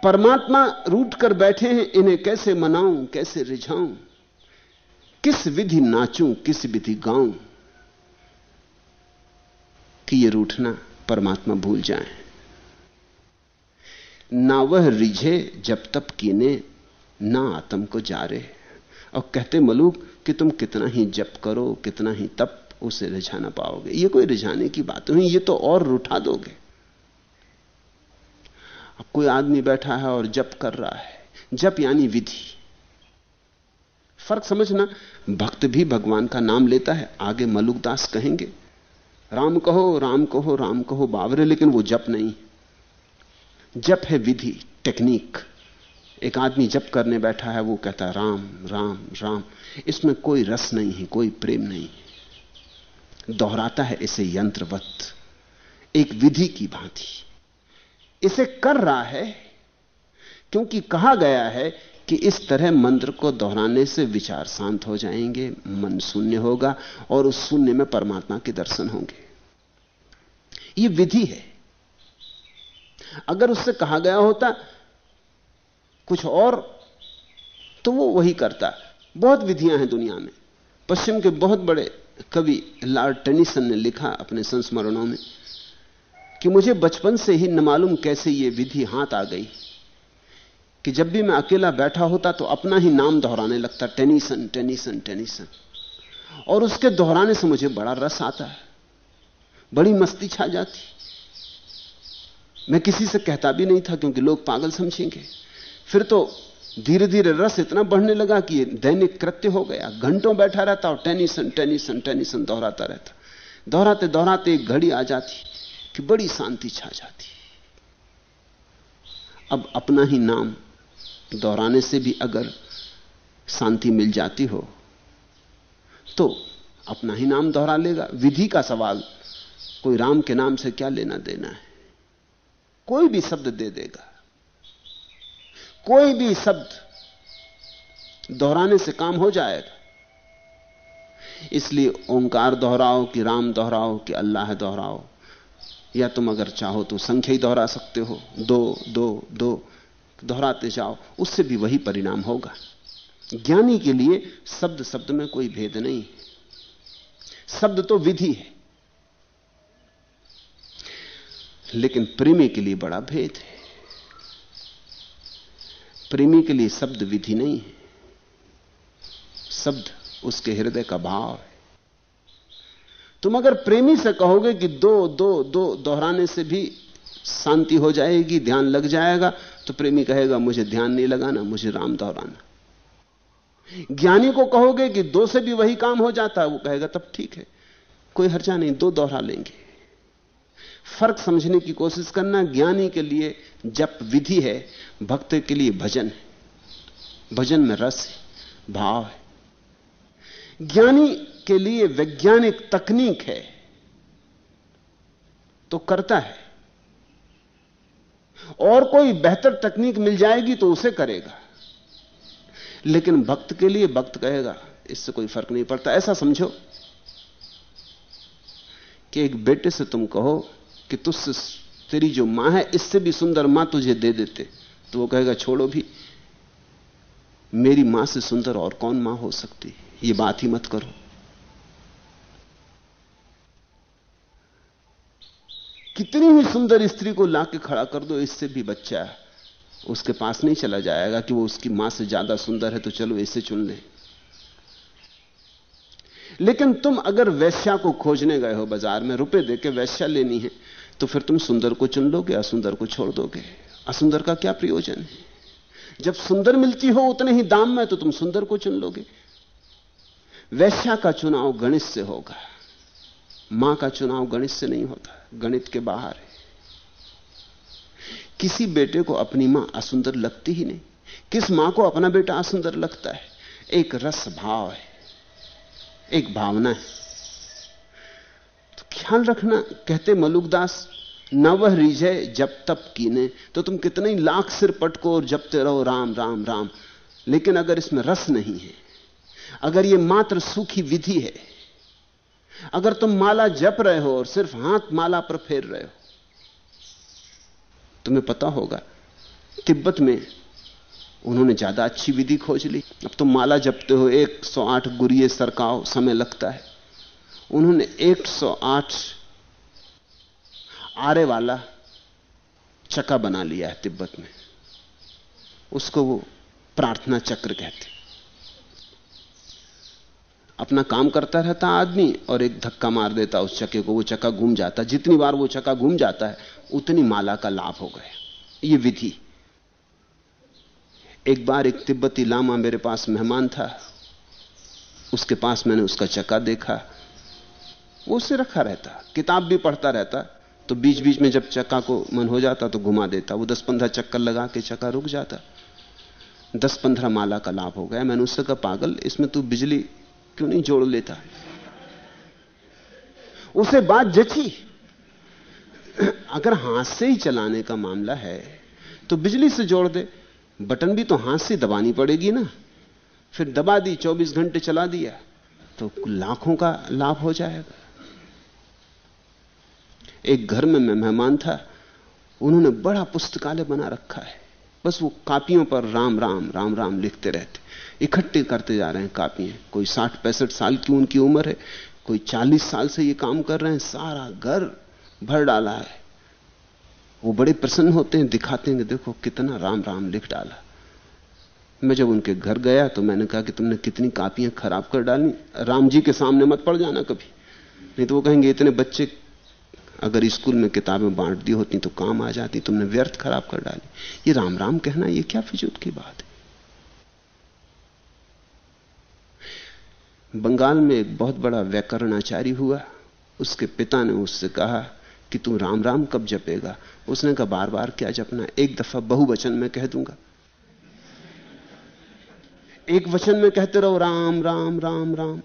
परमात्मा रूठ कर बैठे हैं, इन्हें कैसे मनाऊं, कैसे रिझाऊं? किस विधि नाचूं, किस विधि गाऊं? कि ये रूठना परमात्मा भूल जाए। ना वह रिझे जब तक कीने, ना आत्म को जा रहे और कहते मलूक कि तुम कितना ही जप करो, कितना ही तप उसे रिझा ना पाओगे। ये कोई रिझाने की बात नहीं, ये तो और रुठा दोगे। अब कोई आदमी बैठा है और जप कर रहा है। जप यानी विधि। फ़र्क समझना, भक्त भी भगवान का नाम लेता है, आगे मलुकदास कहेंगे, राम कहो राम कहो राम कहो, बावरे, लेकिन वो जप नहीं। जप है विधि, टेक्निक। एक आदमी जप करने बैठा है, वो कहता है, राम राम राम। इसमें कोई रस नहीं है, कोई प्रेम नहीं दोहराता है, इसे यंत्रवत, एक विधि की भांति। इसे कर रहा है क्योंकि कहा गया है कि इस तरह मंत्र को दोहराने से विचार शांत हो जाएँगे, मन शून्य होगा और उस शून्य में परमात्मा के दर्शन होंगे। यह विधि है। अगर उससे कहा गया होता कुछ और तो वो वही करता। बहुत विधियाँ हैं दुनिया में। पश्चिम के बहुत बड़े कवि लॉर्ड टेनिसन ने लिखा अपने संस्मरणों में कि मुझे बचपन से ही न मालूम कैसे ये विधि हाथ आ गई, कि जब भी मैं अकेला बैठा होता तो अपना ही नाम दोहराने लगता, टेनिसन टेनिसन टेनिसन। और उसके दोहराने से मुझे बड़ा रस आता है। बड़ी मस्ती छा जाती। मैं किसी से कहता भी नहीं था क्योंकि लोग पागल समझेंगे। फिर तो धीरे धीरे रस इतना बढ़ने लगा कि दैनिक कृत्य हो गया। घंटों बैठा रहता और टेनिसन टेनिसन टेनिसन दोहराता रहता। दोहराते दोहराते एक घड़ी आ जाती कि बड़ी शांति छा जाती। अब अपना ही नाम दोहराने से भी अगर शांति मिल जाती हो तो अपना ही नाम दोहरा लेगा। विधि का सवाल, कोई राम के नाम से क्या लेना देना है? कोई भी शब्द दे देगा। कोई भी शब्द दोहराने से काम हो जाएगा। इसलिए ओंकार दोहराओ कि राम दोहराओ कि अल्लाह दोहराओ। या तुम अगर चाहो तो संख्या ही दोहरा सकते हो। दो दो दो, दोहराते जाओ। उससे भी वही परिणाम होगा। ज्ञानी के लिए शब्द शब्द में कोई भेद नहीं। शब्द तो विधि है। लेकिन प्रेमी के लिए बड़ा भेद है। प्रेमी के लिए शब्द विधि नहीं है। शब्द उसके हृदय का भाव है। तुम अगर प्रेमी से कहोगे कि दो दो दो दोहराने से भी शांति हो जाएगी, ध्यान लग जाएगा तो प्रेमी कहेगा, मुझे ध्यान नहीं लगाना, मुझे राम दोहराना। ज्ञानी को कहोगे कि दो से भी वही काम हो जाता है, वो कहेगा, तब ठीक है। कोई हर्जा नहीं, दो दोहरा लेंगे। फ़र्क समझने की कोशिश करना ज्ञानी के लिए जप विधि है, भक्त के लिए भजन है। भजन में रस है, भाव है। ज्ञानी के लिए वैज्ञानिक तकनीक है तो करता है। और कोई बेहतर तकनीक मिल जाएगी तो उसे करेगा। लेकिन भक्त के लिए भक्त कहेगा, इससे कोई फ़र्क नहीं पड़ता। ऐसा समझो कि एक बेटे से तुम कहो कि तुझसे तेरी जो माँ है, इससे भी सुंदर माँ तुझे दे देते। तो वो कहेगा, छोड़ो भी। मेरी माँ से सुंदर और कौन माँ हो सकती? ये बात ही मत करो। कितनी ही सुंदर स्त्री को लाके खड़ा कर दो, इससे भी बच्चा उसके पास नहीं चला जाएगा कि वो उसकी माँ से ज़्यादा सुंदर है तो चलो इसे चुन ले। लेकिन तुम अगर वैश्या को खोजने गए हो बाज़ार में, रुपए देके वैश्या लेनी है तो फिर तुम सुंदर को चुन लोगे, असुंदर को छोड़ दोगे। असुंदर का क्या प्रयोजन है? जब सुंदर मिलती हो, उतने ही दाम में तो तुम सुंदर को चुन लोगे। वैश्या का चुनाव गणित से होगा। माँ का चुनाव गणित से नहीं होता, गणित के बाहर है। किसी बेटे को अपनी माँ असुंदर लगती ही नहीं। किस माँ को अपना बेटा असुंदर लगता है? एक रस भाव है, एक भावना है। ख्याल रखना, कहते मलुकदास न वह रीझे जब तप कीने। तो तुम कितने ही लाख सिर पटको और जपते रहो, राम राम राम। लेकिन अगर इसमें रस नहीं है, अगर यह मात्र सूखी विधि है, अगर तुम माला जप रहे हो और सिर्फ़ हाथ माला पर फेर रहे हो, तुम्हें पता होगा, तिब्बत में उन्होंने ज़्यादा अच्छी विधि खोज ली। अब तुम माला जपते हो 108 गुरिये सरकाव समय लगता है। उन्होंने 108 आरे वाला चक्का बना लिया है तिब्बत में। उसको वो प्रार्थना चक्र कहते अपना काम करता रहता आदमी और एक धक्का मार देता उस चक्के को, वो चक्का घूम जाता। जितनी बार वो चक्का घूम जाता है, उतनी माला का लाभ हो गया। ये विधि। एक बार एक तिब्बती लामा मेरे पास मेहमान था, उसके पास मैंने उसका चक्का देखा। वो उसे रखा रहता, किताब भी पढ़ता रहता तो बीच बीच में जब चक्का को मन हो जाता तो घुमा देता। वो दस पंद्रह चक्कर लगा के चक्का रुक जाता। दस पंद्रह माला का लाभ हो गया। मैंने उससे कहा, पागल, इसमें तू बिजली क्यों नहीं जोड़ लेता? उसे बात जची। अगर हाथ से ही चलाने का मामला है तो बिजली से जोड़ दे। बटन भी तो हाथ से दबानी पड़ेगी ना। फिर दबा दी 24 घंटे चला दिया तो लाखों का लाभ हो जाएगा। एक घर में मैं मेहमान था, उन्होंने बड़ा पुस्तकालय बना रखा है। बस वो कापियों पर राम राम राम राम लिखते रहते। इकट्ठे करते जा रहे हैं कापियाँ। कोई साठ पैंसठ साल की उनकी उम्र है, कोई चालीस साल से ये काम कर रहे हैं, सारा घर भर डाला है। वो बड़े प्रसन्न होते हैं, दिखाते हैं कि देखो कितना राम राम लिख डाला। मैं जब उनके घर गया तो मैंने कहा कि तुमने कितनी कापियाँ खराब कर डाली। राम जी के सामने मत पड़ जाना कभी। नहीं तो वो कहेंगे, इतने बच्चे अगर स्कूल में किताबें बांट दी होती तो काम आ जाती, तुमने व्यर्थ खराब कर डाली। ये राम राम कहना, ये क्या फिजूल की बात है? बंगाल में एक बहुत बड़ा व्याकरणाचार्य हुआ। उसके पिता ने उससे कहा कि तू राम राम कब जपेगा? उसने कहा बार बार क्या जपना? एक दफ़ा बहुवचन में कह दूँगा। एक वचन में कहते रहो, राम राम राम राम।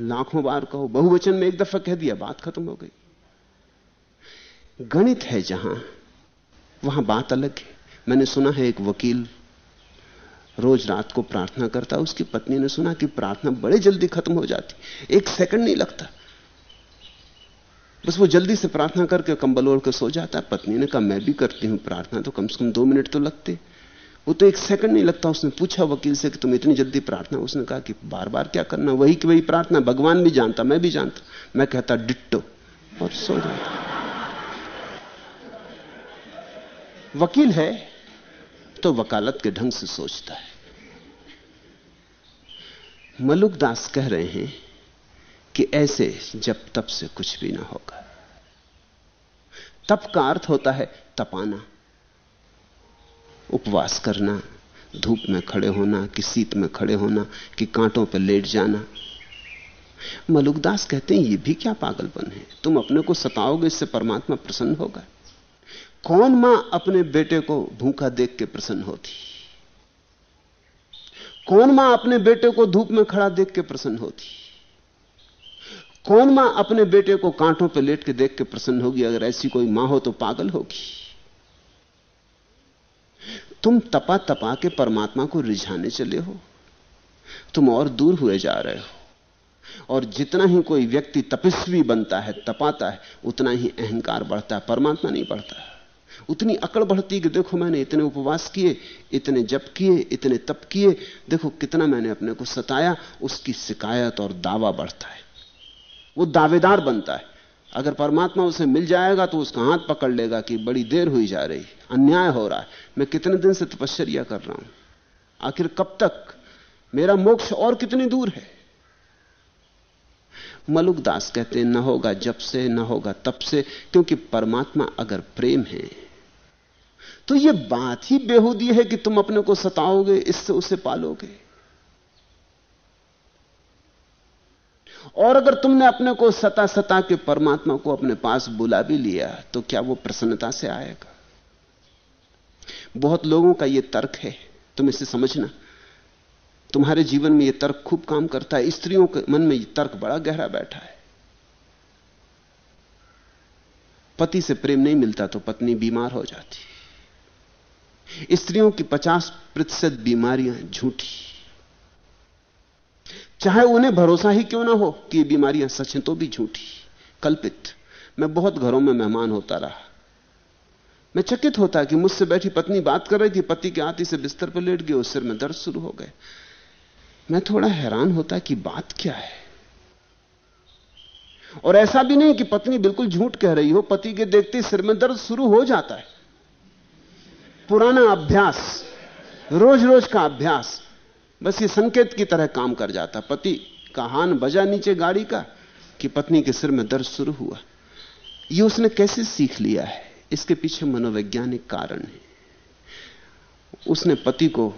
लाखों बार कहो, बहुवचन में एक दफ़ा कह दिया, बात खत्म हो गई। गणित है जहाँ। वहाँ बात अलग है। मैंने सुना है एक वकील रोज रात को प्रार्थना करता, उसकी पत्नी ने सुना कि प्रार्थना बड़े जल्दी खत्म हो जाती। एक सेकंड नहीं लगता। बस वो जल्दी से प्रार्थना करके कंबल ओढ़ के सो जाता। है पत्नी ने कहा, मैं भी करती हूँ प्रार्थना तो कम से कम दो मिनट तो लगते। वो तो एक सेकंड नहीं लगता। उसने पूछा वकील से कि तुम इतनी जल्दी प्रार्थना? उसने कहा कि बार बार क्या करना? वही कि वही प्रार्थना? भगवान भी जानता, मैं भी जानता। मैं कहता, डिट्टो। और सो जाता। वकील है तो वकालत के ढंग से सोचता है। मलुकदास कह रहे हैं कि ऐसे जब तप से कुछ भी ना होगा। तप का अर्थ होता है तपाना, उपवास करना, धूप में खड़े होना, कि शीत में खड़े होना, कि कांटों पर लेट जाना। मलुकदास कहते हैं, ये भी क्या पागलपन है? तुम अपने को सताओगे, इससे परमात्मा प्रसन्न होगा। कौन माँ अपने बेटे को भूखा देख के प्रसन्न होती? कौन माँ अपने बेटे को धूप में खड़ा देख के प्रसन्न होती? कौन माँ अपने बेटे को कांटों पर लेट के देख के प्रसन्न होगी? अगर ऐसी कोई माँ हो तो पागल होगी। तुम तपा तपा के परमात्मा को रिझाने चले हो। तुम और दूर हुए जा रहे हो। और जितना ही कोई व्यक्ति तपस्वी बनता है, तपाता है, उतना ही अहंकार बढ़ता है, परमात्मा नहीं बढ़ता। है उतनी अकड़ बढ़ती कि देखो मैंने इतने उपवास किए, इतने जप किए, इतने तप किए, देखो कितना मैंने अपने को सताया, उसकी शिकायत और दावा बढ़ता है। वो दावेदार बनता है। अगर परमात्मा उसे मिल जाएगा तो उसका हाथ पकड़ लेगा कि बड़ी देर हुई जा रही, अन्याय हो रहा है। मैं कितने दिन से तपश्चर्या कर रहा हूँ। आखिर कब तक? मेरा मोक्ष और कितनी दूर है? मलुकदास कहते हैं, न होगा जब से, न होगा तब से, क्योंकि परमात्मा अगर प्रेम है तो यह बात ही बेहूदी है कि तुम अपने को सताओगे, इससे उसे पालोगे। और अगर तुमने अपने को सता सता के परमात्मा को अपने पास बुला भी लिया तो क्या वो प्रसन्नता से आएगा? बहुत लोगों का यह तर्क है, तुम इसे समझना। तुम्हारे जीवन में यह तर्क खूब काम करता है, स्त्रियों के मन में यह तर्क बड़ा गहरा बैठा है। पति से प्रेम नहीं मिलता तो पत्नी बीमार हो जाती। स्त्रियों की 50 प्रतिशत बीमारियाँ झूठी। चाहे उन्हें भरोसा ही क्यों ना हो कि ये बीमारियाँ सच हैं तो भी झूठी। कल्पित। मैं बहुत घरों में मेहमान होता रहा। मैं चकित होता कि मुझसे बैठी पत्नी बात कर रही थी, पति के आती से बिस्तर पर लेट गए और सिर में दर्द शुरू हो गए। मैं थोड़ा हैरान होता कि बात क्या है। और ऐसा भी नहीं कि पत्नी बिल्कुल झूठ कह रही हो, पति के देखते सिर में दर्द शुरू हो जाता है। पुराना अभ्यास रोज रोज का अभ्यास, बस ये संकेत की तरह काम कर जाता। पति का हान बजा नीचे गाड़ी का कि पत्नी के सिर में दर्द शुरू हुआ। ये उसने कैसे सीख लिया है? इसके पीछे मनोवैज्ञानिक कारण है। उसने पति को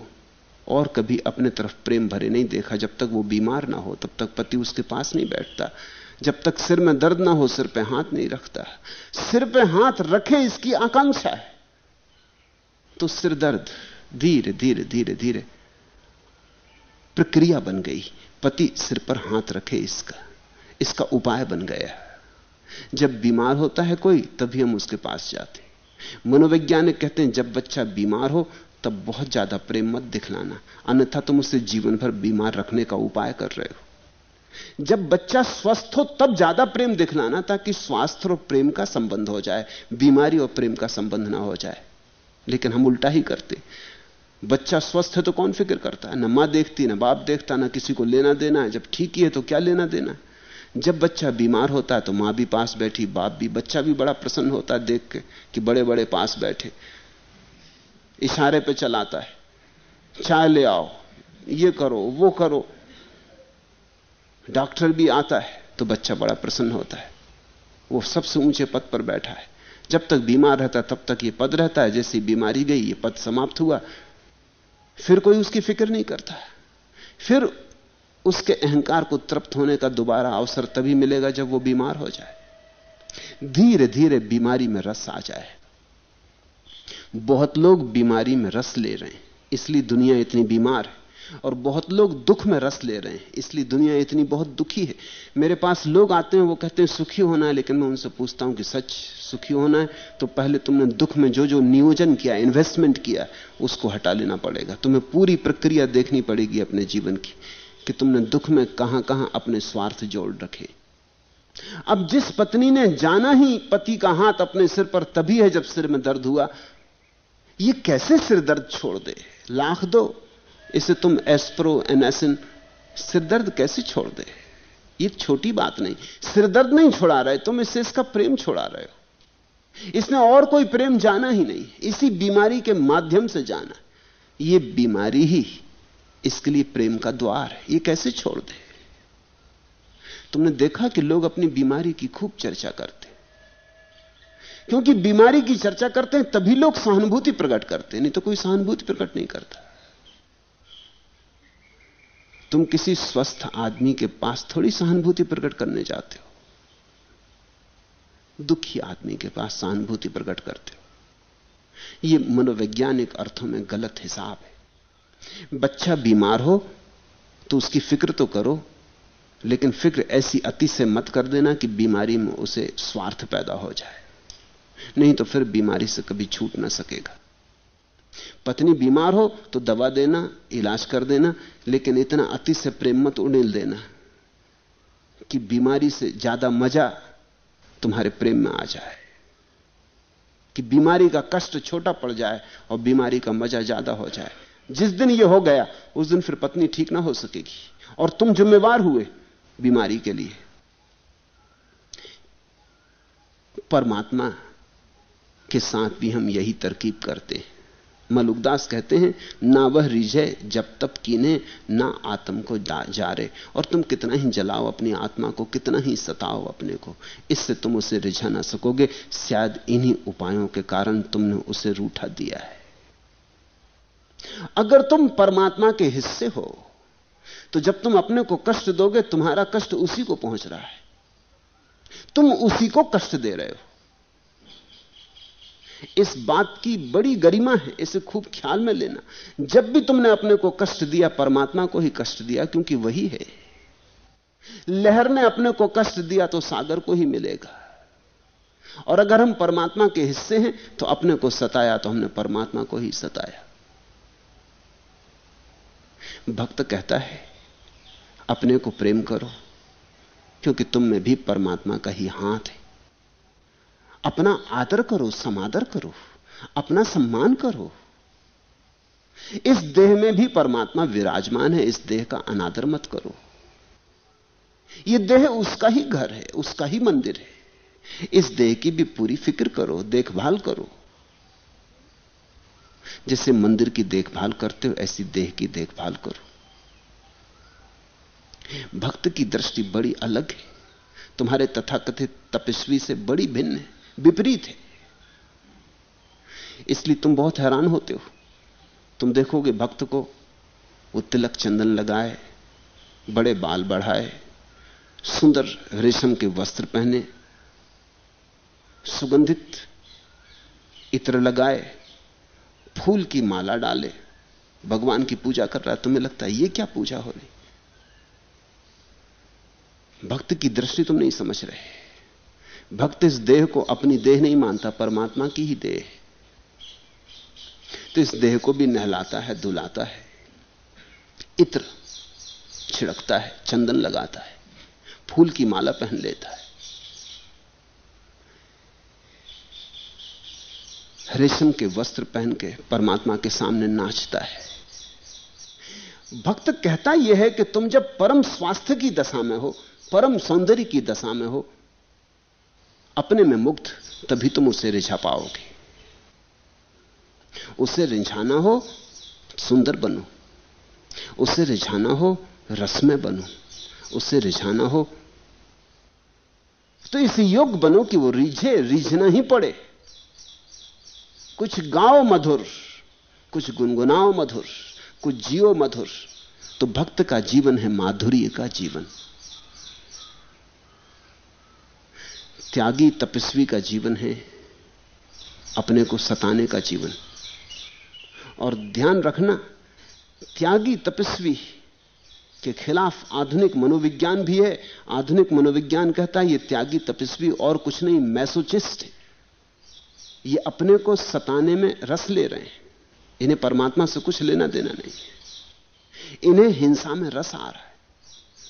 और कभी अपने तरफ़ प्रेम भरे नहीं देखा। जब तक वो बीमार ना हो, तब तक पति उसके पास नहीं बैठता। जब तक सिर में दर्द ना हो, सिर पे हाथ नहीं रखता। सिर पे हाथ रखे इसकी आकांक्षा है। तो सिर दर्द धीरे धीरे धीरे धीरे प्रक्रिया बन गई। पति सिर पर हाथ रखे इसका इसका उपाय बन गया। जब बीमार होता है कोई, तभी हम उसके पास जाते मनोवैज्ञानिक कहते हैं, जब बच्चा बीमार हो, तब बहुत ज़्यादा प्रेम मत दिखलाना। अन्यथा तुम उसे जीवन भर बीमार रखने का उपाय कर रहे हो। जब बच्चा स्वस्थ हो, तब ज़्यादा प्रेम दिखलाना, ताकि स्वास्थ्य और प्रेम का संबंध हो जाए, बीमारी और प्रेम का संबंध ना हो जाए। लेकिन हम उल्टा ही करते। बच्चा स्वस्थ है तो कौन फ़िक्र करता है? ना माँ देखती, ना बाप देखता, ना किसी को लेना देना है। जब ठीक ही है तो क्या लेना देना जब बच्चा बीमार होता है तो माँ भी पास बैठी, बाप भी। बच्चा भी बड़ा प्रसन्न होता है देख के कि बड़े बड़े पास बैठे। इशारे पे चलाता है, चाय ले आओ, ये करो, वो करो। डॉक्टर भी आता है तो बच्चा बड़ा प्रसन्न होता है। वो सबसे ऊँचे पद पर बैठा है। जब तक बीमार रहता तब तक ये पद रहता है। जैसी बीमारी गई, ये पद समाप्त हुआ। फिर कोई उसकी फ़िक्र नहीं करता फिर उसके अहंकार को तृप्त होने का दोबारा अवसर तभी मिलेगा जब वो बीमार हो जाए। धीरे धीरे बीमारी में रस आ जाए। बहुत लोग बीमारी में रस ले रहे हैं, इसलिए दुनिया इतनी बीमार है। और बहुत लोग दुख में रस ले रहे हैं, इसलिए दुनिया इतनी बहुत दुखी है। मेरे पास लोग आते हैं, वो कहते हैं, सुखी होना है, लेकिन मैं उनसे पूछता हूँ कि, सच सुखी होना है तो पहले तुमने दुख में जो जो नियोजन किया इन्वेस्टमेंट किया, उसको हटा लेना पड़ेगा। तुम्हें पूरी प्रक्रिया देखनी पड़ेगी अपने जीवन की, कि तुमने दुख में कहाँ कहाँ अपने स्वार्थ जोड़ रखे। अब जिस पत्नी ने जाना ही पति का हाथ अपने सिर पर, तभी है जब सिर में दर्द हुआ। ये कैसे सिर दर्द छोड़ दे? लाख दो। इसे तुम एस्प्रो एनासिन सिर दर्द कैसे छोड़ दे? ये छोटी बात नहीं। सिर दर्द नहीं छोड़ा रहे, तुम इससे इसका प्रेम छोड़ा रहे हो। इसने और कोई प्रेम जाना ही नहीं, इसी बीमारी के माध्यम से जाना। यह बीमारी ही इसके लिए प्रेम का द्वार है। ये कैसे छोड़ दे? तुमने देखा कि लोग अपनी बीमारी की खूब चर्चा करते क्योंकि बीमारी की चर्चा करते हैं, तभी लोग सहानुभूति प्रकट करते नहीं तो कोई सहानुभूति प्रकट नहीं करता। तुम किसी स्वस्थ आदमी के पास थोड़ी सहानुभूति प्रकट करने जाते हो। दुखी आदमी के पास सहानुभूति प्रकट करते हो। यह मनोवैज्ञानिक अर्थों में गलत हिसाब है। बच्चा बीमार हो तो उसकी फ़िक्र तो करो, लेकिन फ़िक्र ऐसी अति से मत कर देना कि बीमारी में उसे स्वार्थ पैदा हो जाए। नहीं तो फिर बीमारी से कभी छूट ना सकेगा। पत्नी बीमार हो तो दवा देना, इलाज कर देना, लेकिन इतना अति से प्रेम मत उड़ेल देना कि बीमारी से ज़्यादा मज़ा तुम्हारे प्रेम में आ जाए। कि बीमारी का कष्ट छोटा पड़ जाए और बीमारी का मज़ा ज़्यादा हो जाए। जिस दिन यह हो गया, उस दिन फिर पत्नी ठीक ना हो सकेगी। और तुम जिम्मेवार हुए बीमारी के लिए। परमात्मा के साथ भी हम यही तरकीब करते हैं। मलुकदास कहते हैं, ना वह रिझे जब तब कीने, ना आत्म को जा रहे और तुम कितना ही जलाओ अपनी आत्मा को, कितना ही सताओ अपने को। इससे तुम उसे रिझा ना सकोगे, शायद इन्हीं उपायों के कारण तुमने उसे रूठा दिया है। अगर तुम परमात्मा के हिस्से हो तो जब तुम अपने को कष्ट दोगे, तुम्हारा कष्ट उसी को पहुँच रहा है। तुम उसी को कष्ट दे रहे हो। इस बात की बड़ी गरिमा है, इसे खूब ख्याल में लेना। जब भी तुमने अपने को कष्ट दिया, परमात्मा को ही कष्ट दिया, क्योंकि वही है। लहर ने अपने को कष्ट दिया तो सागर को ही मिलेगा। और अगर हम परमात्मा के हिस्से हैं तो अपने को सताया तो हमने परमात्मा को ही सताया। भक्त कहता है, अपने को प्रेम करो, क्योंकि तुम में भी परमात्मा का ही हाथ है। अपना आदर करो, समादर करो, अपना सम्मान करो। इस देह में भी परमात्मा विराजमान है, इस देह का अनादर मत करो। यह देह उसका ही घर है, उसका ही मंदिर है। इस देह की भी पूरी फ़िक्र करो, देखभाल करो। जैसे मंदिर की देखभाल करते हो, ऐसी देह की देखभाल करो। भक्त की दृष्टि बड़ी अलग है। तुम्हारे तथाकथित तपस्वी से बड़ी भिन्न है। विपरीत है। इसलिए तुम बहुत हैरान होते हो। तुम देखोगे भक्त को वो तिलक चंदन लगाए, बड़े बाल बढ़ाए, सुंदर रेशम के वस्त्र पहने, सुगंधित इत्र लगाए, फूल की माला डाले, भगवान की पूजा कर रहा है। तुम्हें लगता है ये क्या पूजा हो रही? भक्त की दृष्टि तुम नहीं समझ रहे। भक्त इस देह को अपनी देह नहीं मानता, परमात्मा की ही देह तो इस देह को भी नहलाता है दुलाता है। इत्र छिड़कता है, चंदन लगाता है, फूल की माला पहन लेता है। रेशम के वस्त्र पहन के परमात्मा के सामने नाचता है। भक्त कहता यह है कि तुम जब परम स्वास्थ्य की दशा में हो, परम सौंदर्य की दशा में हो अपने में मुक्त, तभी तुम उसे रिझा पाओगे। उसे रिझाना हो, सुंदर बनो। उसे रिझाना हो, रसमय बनो। उसे रिझाना हो तो इस योग बनो कि वो रिझे, रिझना ही पड़े। कुछ गाओ मधुर, कुछ गुनगुनाओ मधुर, कुछ जियो मधुर तो भक्त का जीवन है माधुर्य का जीवन। त्यागी तपस्वी का जीवन है, अपने को सताने का जीवन। और ध्यान रखना, त्यागी तपस्वी के खिलाफ आधुनिक मनोविज्ञान भी है। आधुनिक मनोविज्ञान कहता है, ये त्यागी तपस्वी और कुछ नहीं, मैसोचिस्ट है। ये अपने को सताने में रस ले रहे हैं। इन्हें परमात्मा से कुछ लेना देना नहीं इन्हें हिंसा में रस आ रहा है।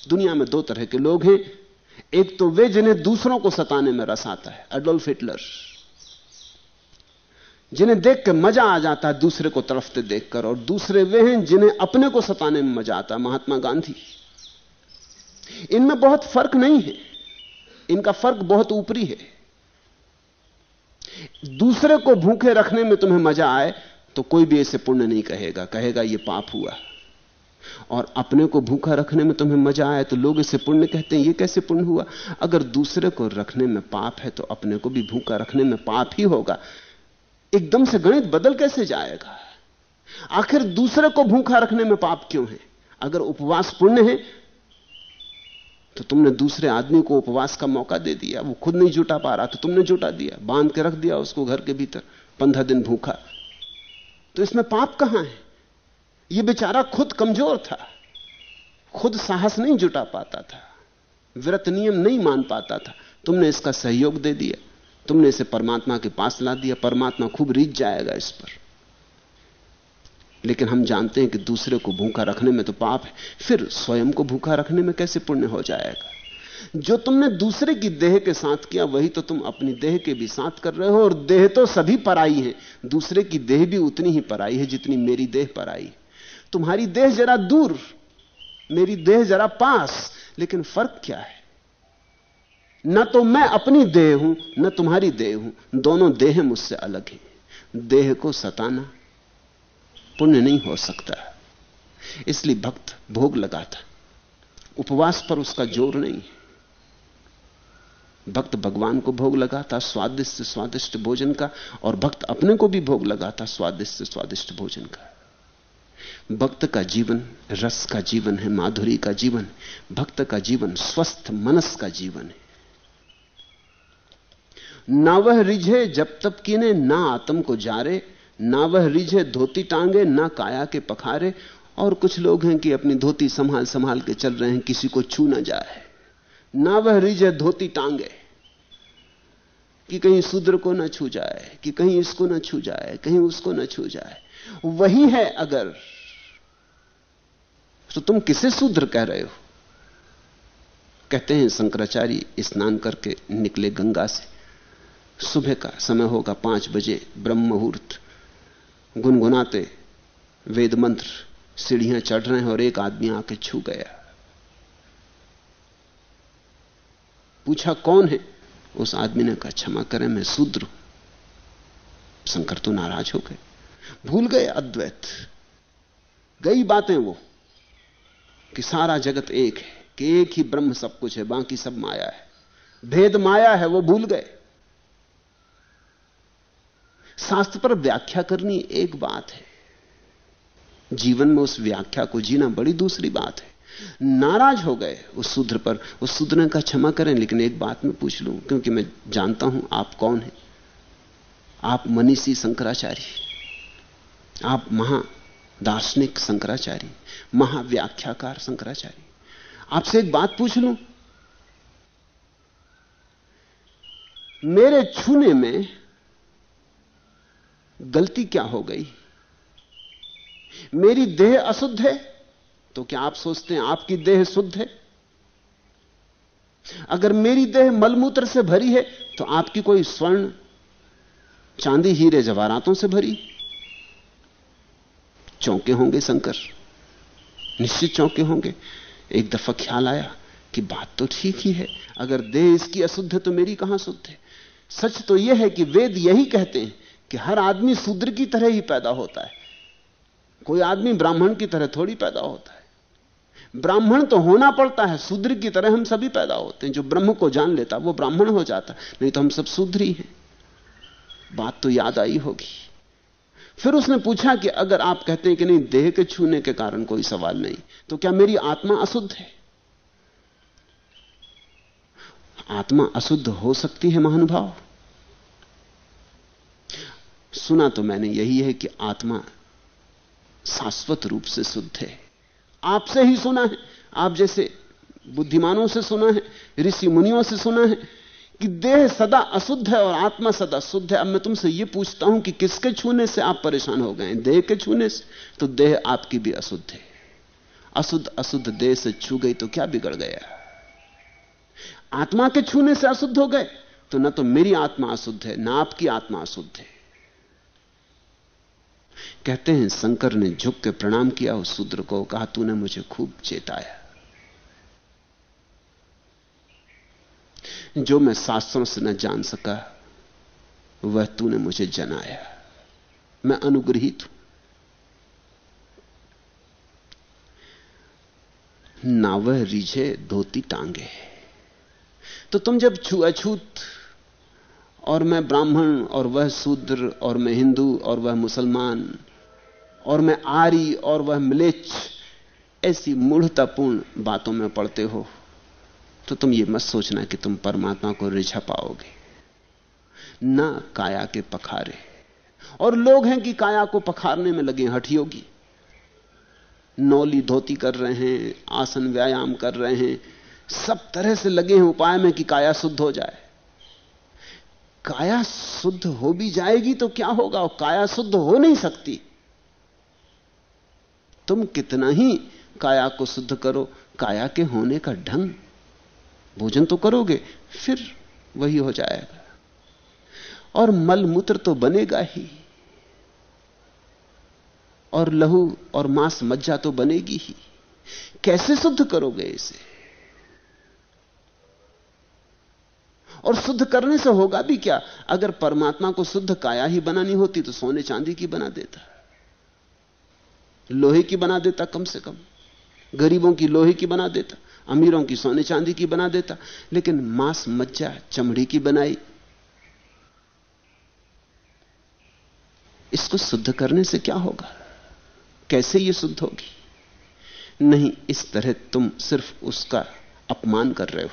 दुनिया में दो तरह के लोग हैं एक तो वे जिन्हें दूसरों को सताने में रस आता है अडोल्फ हिटलर जिन्हें देख के मज़ा आ जाता है, दूसरे को तरफते देखकर, और दूसरे वे हैं जिन्हें अपने को सताने में मज़ा आता है, महात्मा गांधी। इनमें बहुत फ़र्क नहीं है। इनका फ़र्क बहुत ऊपरी है। दूसरे को भूखे रखने में तुम्हें मज़ा आए तो कोई भी इसे पुण्य नहीं कहेगा। कहेगा यह पाप हुआ। और अपने को भूखा रखने में तुम्हें मज़ा आए तो लोग इसे पुण्य कहते हैं, ये कैसे पुण्य हुआ? अगर दूसरे को रखने में पाप है तो अपने को भी भूखा रखने में पाप ही होगा। एकदम से गणित बदल कैसे जाएगा? आखिर दूसरे को भूखा रखने में पाप क्यों है? अगर उपवास पुण्य है तो तुमने दूसरे आदमी को उपवास का मौका दे दिया, वो खुद नहीं जुटा पा रहा तो तुमने जुटा दिया, बाँध के रख दिया उसको घर के भीतर, पंद्रह दिन भूखा। तो इसमें पाप कहाँ है? ये बेचारा खुद कमज़ोर था। खुद साहस नहीं जुटा पाता था। व्रत नियम नहीं मान पाता था। तुमने इसका सहयोग दे दिया। तुमने इसे परमात्मा के पास ला दिया। परमात्मा खूब रीत जाएगा इस पर। लेकिन हम जानते हैं कि दूसरे को भूखा रखने में तो पाप है। फिर स्वयं को भूखा रखने में कैसे पुण्य हो जाएगा? जो तुमने दूसरे की देह के साथ किया, वही तो तुम अपनी देह के भी साथ कर रहे हो। और देह तो सभी पराई है। दूसरे की देह भी उतनी ही पराई है जितनी मेरी देह पराई है। तुम्हारी देह जरा दूर, मेरी देह जरा पास, लेकिन फ़र्क क्या है? न तो मैं अपनी देह हूँ, न तुम्हारी देह हूँ, दोनों देह मुझसे अलग हैं। देह को सताना पुण्य नहीं हो सकता। इसलिए भक्त भोग लगाता, उपवास पर उसका ज़ोर नहीं भक्त भगवान को भोग लगाता, स्वादिष्ट स्वादिष्ट भोजन का, और भक्त अपने को भी भोग लगाता, स्वादिष्ट स्वादिष्ट भोजन का। भक्त का जीवन, रस का जीवन है, माधुरी का जीवन, भक्त का जीवन, स्वस्थ मनस का जीवन है। ना वह रिझे जब तब कीने, ना आत्म को जारे, ना वह रिझे धोती टांगे, ना काया के पखारे। और कुछ लोग हैं कि अपनी धोती संभाल संभाल के चल रहे हैं, किसी को छू ना जाए। ना वह रिझे धोती टांगे, कि कहीं शूद्र को न छू जाए, कि कहीं इसको ना छू जाए, कहीं उसको ना छू जाए। वही है अगर तो तुम किसे शूद्र कह रहे हो? कहते हैं शंकराचार्य, स्नान करके निकले गंगा से। सुबह का समय होगा पाँच बजे ब्रह्म मुहूर्त गुनगुनाते वेद मंत्र सीढ़ियाँ चढ़ रहे हैं और एक आदमी आके छू गया। पूछा, कौन है? उस आदमी ने कहा, क्षमा करें, मैं शूद्र शंकर तो नाराज़ हो गए। भूल गए अद्वैत। गई बातें वो। कि सारा जगत एक है, कि एक ही ब्रह्म सब कुछ है, बाकी सब माया है। भेद माया है, वो भूल गए। शास्त्र पर व्याख्या करनी एक बात है। जीवन में उस व्याख्या को जीना बड़ी दूसरी बात है। नाराज़ हो गए उस सूत्र पर, उस ने कहा क्षमा करें, लेकिन एक बात मैं पूछ लूँ, क्योंकि मैं जानता हूँ आप कौन हैं। आप मनीषी शंकराचार्य आप महा दार्शनिक शंकराचार्य, महाव्याख्याकार शंकराचार्य। आपसे एक बात पूछ लूँ? मेरे छूने में गलती क्या हो गई? मेरी देह अशुद्ध है तो क्या आप सोचते हैं आपकी देह शुद्ध है? अगर मेरी देह मलमूत्र से भरी है तो आपकी कोई स्वर्ण, चांदी, हीरे जवारातों से भरी? चौंके होंगे शंकर। निश्चित चौंके होंगे। एक दफ़ा ख्याल आया कि बात तो ठीक ही है। अगर देह इसकी अशुद्ध है तो मेरी कहाँ शुद्ध है? सच तो यह है कि वेद यही कहते हैं कि हर आदमी शूद्र की तरह ही पैदा होता है। कोई आदमी ब्राह्मण की तरह थोड़ी पैदा होता है। ब्राह्मण तो होना पड़ता है, शूद्र की तरह हम सभी पैदा होते हैं। जो ब्रह्म को जान लेता, वो ब्राह्मण हो जाता। नहीं तो हम सब शूद्र ही हैं। बात तो याद आई होगी। फिर उसने पूछा कि अगर आप कहते हैं कि नहीं, देह के छूने के कारण कोई सवाल नहीं तो क्या मेरी आत्मा अशुद्ध है? आत्मा अशुद्ध हो सकती है, महानुभाव? सुना तो मैंने, यही है कि आत्मा शाश्वत रूप से शुद्ध है। आपसे ही सुना है। आप जैसे बुद्धिमानों से सुना है, ऋषि मुनियों से सुना है कि देह सदा अशुद्ध है और आत्मा सदा शुद्ध है। अब मैं तुमसे यह पूछता हूँ कि किसके छूने से आप परेशान हो गए देह के छूने से? तो देह आपकी भी अशुद्ध है। अशुद्ध अशुद्ध देह से छू गई तो क्या बिगड़ गया? आत्मा के छूने से अशुद्ध हो गए तो ना तो मेरी आत्मा अशुद्ध है, ना आपकी आत्मा अशुद्ध है। कहते हैं, शंकर ने झुक के प्रणाम किया उस शूद्र को कहा, तूने मुझे खूब चेताया। जो मैं शास्त्रों से न जान सका, वह तूने मुझे जनाया। मैं अनुग्रहित हूँ। ना वह रिझे धोती टांगे। तो तुम जब छुआछूत और मैं ब्राह्मण, और वह शूद्र, और मैं हिंदू, और वह मुसलमान, और मैं आरी और वह मिलेच ऐसी मूढ़तापूर्ण बातों में पड़ते हो। तो तुम ये मत सोचना कि तुम परमात्मा को रिझा पाओगे, ना काया के पखारे। और लोग हैं कि काया को पखारने में लगे हठियोगी। नौली धोती कर रहे हैं, आसन व्यायाम कर रहे हैं, सब तरह से लगे हैं उपाय में कि काया शुद्ध हो जाए। काया शुद्ध हो भी जाएगी तो क्या होगा? और काया शुद्ध हो नहीं सकती। तुम कितना ही काया को शुद्ध करो, काया के होने का ढंग भोजन तो करोगे, फिर वही हो जाएगा। और मल मूत्र तो बनेगा ही। और लहू और मांस मज्जा तो बनेगी ही। कैसे शुद्ध करोगे इसे? और शुद्ध करने से होगा भी क्या? अगर परमात्मा को शुद्ध काया ही बनानी होती तो सोने चांदी की बना देता। लोहे की बना देता कम से कम। गरीबों की लोहे की बना देता। अमीरों की सोने चांदी की बना देता, लेकिन मांस मज्जा चमड़ी की बनाई। इसको शुद्ध करने से क्या होगा? कैसे यह शुद्ध होगी? नहीं, इस तरह तुम सिर्फ़ उसका अपमान कर रहे हो।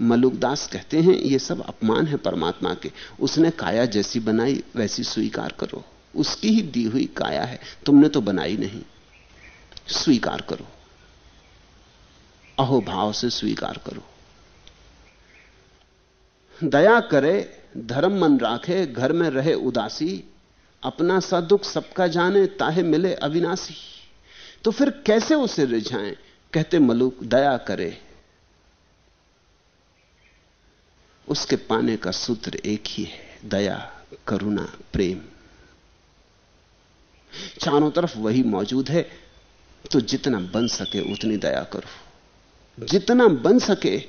मलुकदास कहते हैं यह सब अपमान है परमात्मा के। उसने काया जैसी बनाई, वैसी स्वीकार करो। उसकी ही दी हुई काया है, तुमने तो बनाई नहीं। स्वीकार करो। अहोभाव से स्वीकार करो। दया करे, धर्म मन राखे, घर में रहे उदासी, अपना सा दुख सबका जाने, ताहे मिले अविनाशी। तो फिर कैसे उसे रिझाएँ? कहते मलुक, दया करे। उसके पाने का सूत्र एक ही है, दया, करुणा, प्रेम। चारों तरफ़ वही मौजूद है तो जितना बन सके उतनी दया करो। जितना बन सके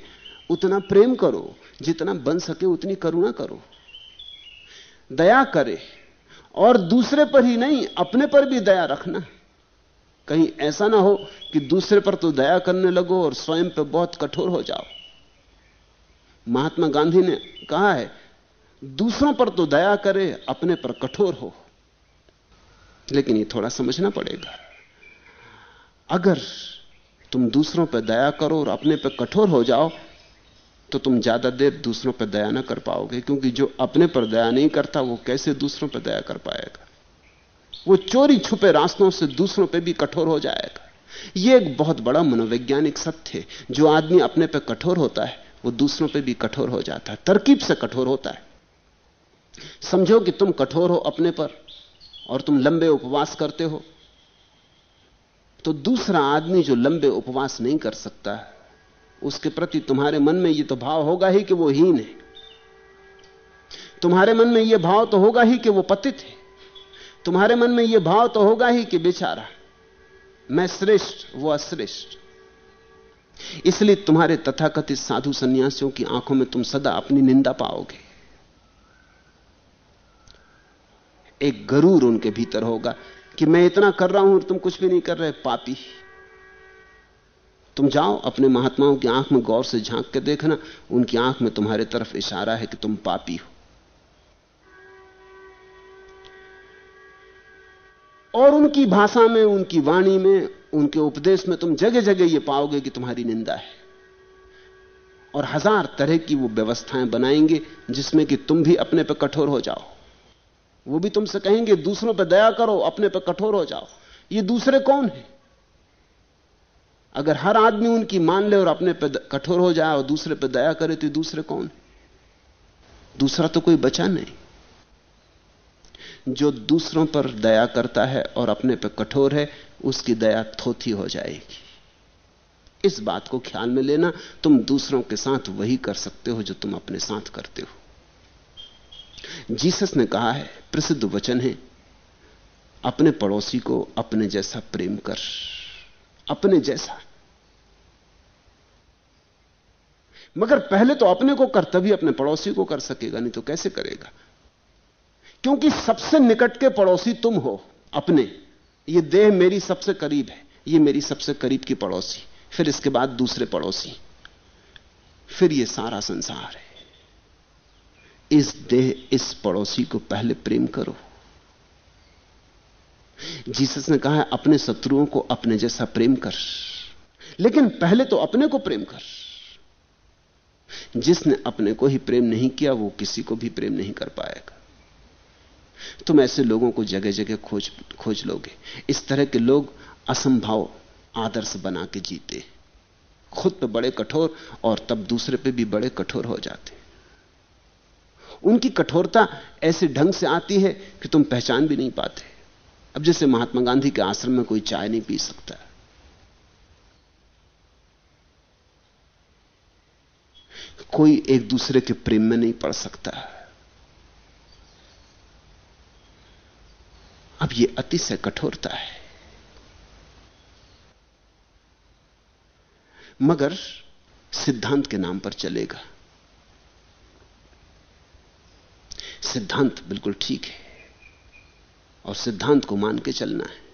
उतना प्रेम करो, जितना बन सके उतनी करुणा करो। दया करे, और दूसरे पर ही नहीं, अपने पर भी दया रखना। कहीं ऐसा ना हो कि दूसरे पर तो दया करने लगो और स्वयं पर बहुत कठोर हो जाओ। महात्मा गांधी ने कहा है, दूसरों पर तो दया करे, अपने पर कठोर हो। लेकिन ये थोड़ा समझना पड़ेगा। अगर तुम दूसरों पर दया करो और अपने पर कठोर हो जाओ तो तुम ज़्यादा देर दूसरों पर दया ना कर पाओगे, क्योंकि जो अपने पर दया नहीं करता, वो कैसे दूसरों पर दया कर पाएगा? वो चोरी छुपे रास्तों से दूसरों पर भी कठोर हो जाएगा। यह एक बहुत बड़ा मनोवैज्ञानिक सत्य है। जो आदमी अपने पर कठोर होता है, वो दूसरों पर भी कठोर हो जाता है। तरकीब से कठोर होता है। समझो कि तुम कठोर हो अपने पर, और तुम लंबे उपवास करते हो तो दूसरा आदमी जो लंबे उपवास नहीं कर सकता उसके प्रति तुम्हारे मन में यह तो भाव होगा ही कि वो हीन है। तुम्हारे मन में यह भाव तो होगा ही कि वो पतित है। तुम्हारे मन में यह भाव तो होगा ही कि बेचारा, मैं श्रेष्ठ, वो अश्रेष्ठ। इसलिए तुम्हारे तथाकथित साधु सन्यासियों की आँखों में तुम सदा अपनी निंदा पाओगे। एक गरूर उनके भीतर होगा। कि मैं इतना कर रहा हूँ और तुम कुछ भी नहीं कर रहे, पापी। तुम जाओ, अपने महात्माओं की आँख में गौर से झाँक के देखना। उनकी आँख में तुम्हारे तरफ़ इशारा है कि तुम पापी हो। और उनकी भाषा में, उनकी वाणी में, उनके उपदेश में तुम जगह जगह यह पाओगे कि तुम्हारी निंदा है। और हज़ार तरह की वो व्यवस्थाएँ बनाएँगे जिसमें कि तुम भी अपने पर कठोर हो जाओ। वो भी तुमसे कहेंगे, दूसरों पर दया करो, अपने पर कठोर हो जाओ। ये दूसरे कौन है? अगर हर आदमी उनकी मान ले और अपने पर कठोर हो जाए और दूसरे पर दया करे तो दूसरे कौन है? दूसरा तो कोई बचा नहीं। जो दूसरों पर दया करता है और अपने पर कठोर है, उसकी दया थोथी हो जाएगी। इस बात को ख्याल में लेना, तुम दूसरों के साथ वही कर सकते हो जो तुम अपने साथ करते हो। जीसस ने कहा है, प्रसिद्ध वचन है, अपने पड़ोसी को अपने जैसा प्रेम कर, अपने जैसा। मगर पहले तो अपने को कर, तभी अपने पड़ोसी को कर सकेगा, नहीं तो कैसे करेगा? क्योंकि सबसे निकट के पड़ोसी तुम हो, अपने। ये देह मेरी सबसे करीब है, ये मेरी सबसे करीब की पड़ोसी, फिर इसके बाद दूसरे पड़ोसी। फिर ये सारा संसार है। इस देह, इस पड़ोसी को पहले प्रेम करो। जीसस ने कहा है, अपने शत्रुओं को अपने जैसा प्रेम कर। लेकिन पहले तो अपने को प्रेम कर। जिसने अपने को ही प्रेम नहीं किया, वो किसी को भी प्रेम नहीं कर पाएगा। तुम ऐसे लोगों को जगह जगह खोज खोज लोगे। इस तरह के लोग असंभव, आदर्श बना के जीते। खुद पे बड़े कठोर और तब दूसरे पे भी बड़े कठोर हो जाते। उनकी कठोरता ऐसे ढंग से आती है कि तुम पहचान भी नहीं पाते। अब जैसे महात्मा गांधी के आश्रम में कोई चाय नहीं पी सकता। कोई एक दूसरे के प्रेम में नहीं पड़ सकता। अब यह अतिशय कठोरता है। मगर सिद्धांत के नाम पर चलेगा। सिद्धांत बिल्कुल ठीक है। और सिद्धांत को मान के चलना है।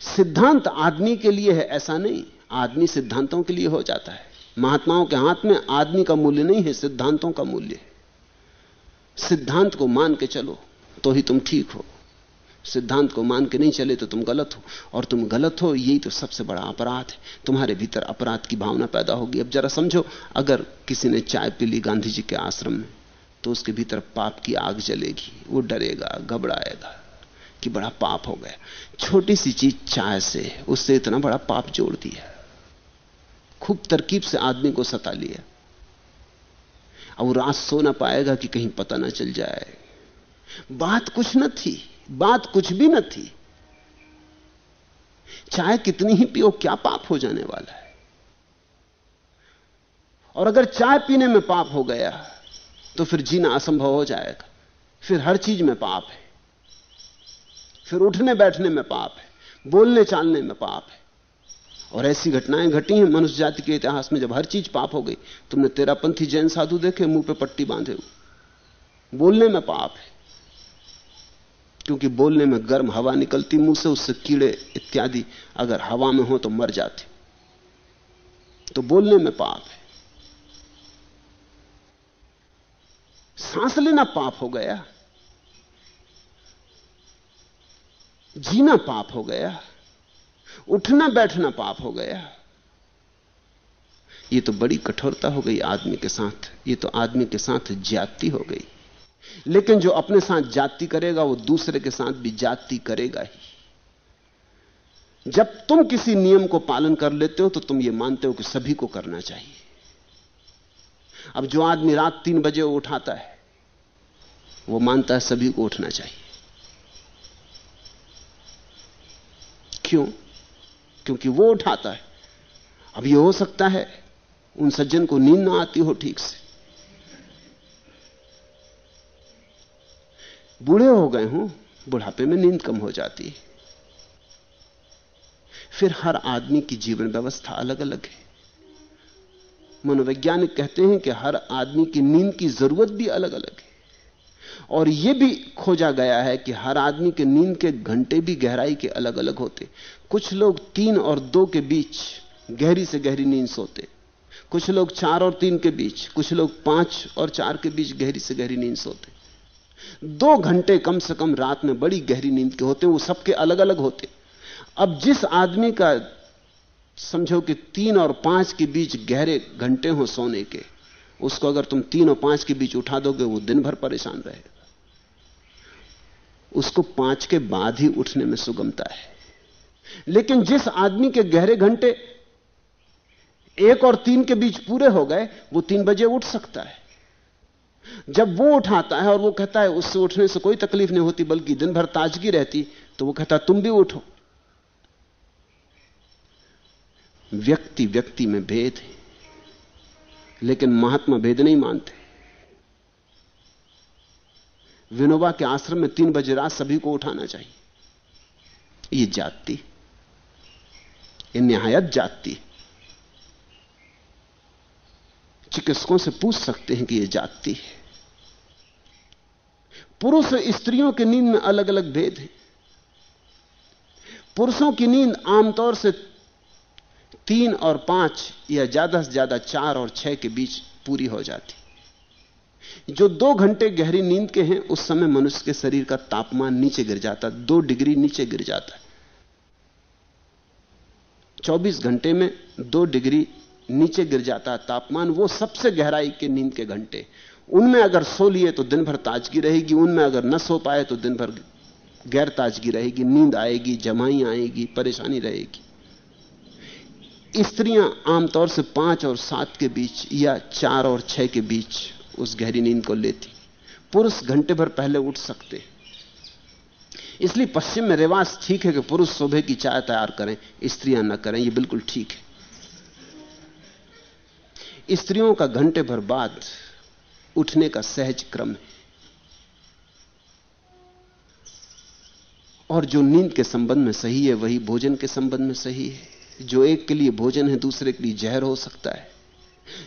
सिद्धांत आदमी के लिए है, ऐसा नहीं। आदमी सिद्धांतों के लिए हो जाता है। महात्माओं के हाथ में आदमी का मूल्य नहीं है, सिद्धांतों का मूल्य है। सिद्धांत को मान के चलो तो ही तुम ठीक हो। सिद्धांत को मान के नहीं चले तो तुम गलत हो। और तुम गलत हो, यही तो सबसे बड़ा अपराध है। तुम्हारे भीतर अपराध की भावना पैदा होगी। अब जरा समझो, अगर किसी ने चाय पी ली गांधी जी के आश्रम में तो उसके भीतर पाप की आग जलेगी, वो डरेगा, घबराएगा कि बड़ा पाप हो गया। छोटी सी चीज़ चाय से, उससे इतना बड़ा पाप जोड़ दिया। खूब तरकीब से आदमी को सता लिया। अब वो रात सो ना पाएगा कि कहीं पता ना चल जाए। बात कुछ न थी, बात कुछ भी न थी। चाय कितनी ही पियो, क्या पाप हो जाने वाला है? और अगर चाय पीने में पाप हो गया तो फिर जीना असंभव हो जाएगा। फिर हर चीज़ में पाप है। फिर उठने बैठने में पाप है। बोलने चालने में पाप है। और ऐसी घटनाएँ घटी हैं मनुष्य जाति के इतिहास में, जब हर चीज़ पाप हो गई, तुमने तेरा पंथी जैन साधु देखे, मुँह पे पट्टी बांधे हुए। बोलने में पाप है। क्योंकि बोलने में गर्म हवा निकलती, मुँह से उससे कीड़े इत्यादि अगर हवा में हो तो मर जाते। तो बोलने में पाप है। सांस लेना पाप हो गया, जीना पाप हो गया, उठना बैठना पाप हो गया। ये तो बड़ी कठोरता हो गई आदमी के साथ, ये तो आदमी के साथ जाति हो गई। लेकिन जो अपने साथ जाति करेगा, वो दूसरे के साथ भी जाति करेगा ही। जब तुम किसी नियम को पालन कर लेते हो तो तुम ये मानते हो कि सभी को करना चाहिए। अब जो आदमी रात तीन बजे उठाता है, वो मानता है सभी को उठना चाहिए। क्यों? क्योंकि वो उठाता है। अब ये हो सकता है उन सज्जन को नींद ना आती हो ठीक से। बूढ़े हो गए हों, बुढ़ापे में नींद कम हो जाती है। फिर हर आदमी की जीवन व्यवस्था अलग अलग है। मनोवैज्ञानिक कहते हैं कि हर आदमी की नींद की ज़रूरत भी अलग अलग है। और यह भी खोजा गया है कि हर आदमी के नींद के घंटे भी गहराई के अलग अलग होते। कुछ लोग तीन और दो के बीच गहरी से गहरी नींद सोते। कुछ लोग चार और तीन के बीच, कुछ लोग पाँच और चार के बीच गहरी से गहरी नींद सोते। दो घंटे कम से कम रात में बड़ी गहरी नींद के होते, वो सबके अलग अलग होते। अब जिस आदमी का समझो कि तीन और पाँच के बीच गहरे घंटे हो सोने के। उसको अगर तुम तीन और पाँच के बीच उठा दोगे, वो दिन भर परेशान रहेगा। उसको पाँच के बाद ही उठने में सुगमता है। लेकिन जिस आदमी के गहरे घंटे एक और तीन के बीच पूरे हो गए, वो तीन बजे उठ सकता है। जब वो उठाता है और वो कहता है, उससे उठने से कोई तकलीफ़ नहीं होती, बल्कि दिन भर ताजगी रहती तो वो कहता तुम भी उठो। व्यक्ति व्यक्ति में भेद है। लेकिन महात्मा भेद नहीं मानते। विनोबा के आश्रम में तीन बजे रात सभी को उठाना चाहिए। ये जाति, ये निहायत जाति। चिकित्सकों से पूछ सकते हैं कि यह जाति है। पुरुष स्त्रियों की नींद में अलग अलग भेद है। पुरुषों की नींद आमतौर से तीन और पाँच या ज़्यादा से ज़्यादा चार और छह के बीच पूरी हो जाती। जो दो घंटे गहरी नींद के हैं, उस समय मनुष्य के शरीर का तापमान नीचे गिर जाता, दो डिग्री नीचे गिर जाता। है 24 घंटे में दो डिग्री नीचे गिर जाता है तापमान, वो सबसे गहराई के नींद के घंटे। उनमें अगर सो लिए तो दिन भर ताजगी रहेगी, उनमें अगर न सो पाए तो दिन भर गैर ताजगी रहेगी, नींद आएगी, जमाई आएगी, परेशानी रहेगी। स्त्रियाँ आमतौर से पाँच और सात के बीच या चार और छह के बीच उस गहरी नींद को लेती। पुरुष घंटे भर पहले उठ सकते। इसलिए पश्चिम में रिवाज ठीक है कि पुरुष सुबह की चाय तैयार करें, स्त्रियाँ न करें यह बिल्कुल ठीक है। स्त्रियों का घंटे भर बाद उठने का सहज क्रम है। और जो नींद के संबंध में सही है, वही भोजन के संबंध में सही है। जो एक के लिए भोजन है, दूसरे के लिए जहर हो सकता है।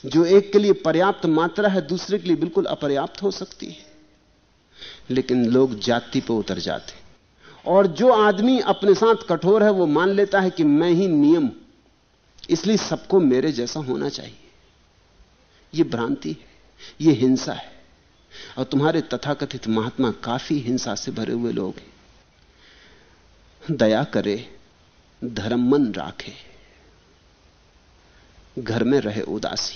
जो एक के लिए पर्याप्त मात्रा है, दूसरे के लिए बिल्कुल अपर्याप्त हो सकती है। लेकिन लोग जाति पर उतर जाते और जो आदमी अपने साथ कठोर है, वो मान लेता है कि मैं ही नियम। इसलिए सबको मेरे जैसा होना चाहिए। यह भ्रांति है। यह हिंसा है। और तुम्हारे तथाकथित महात्मा काफ़ी हिंसा से भरे हुए लोग हैं। दया करे। धर्म मन राखे। घर में रहे उदासी।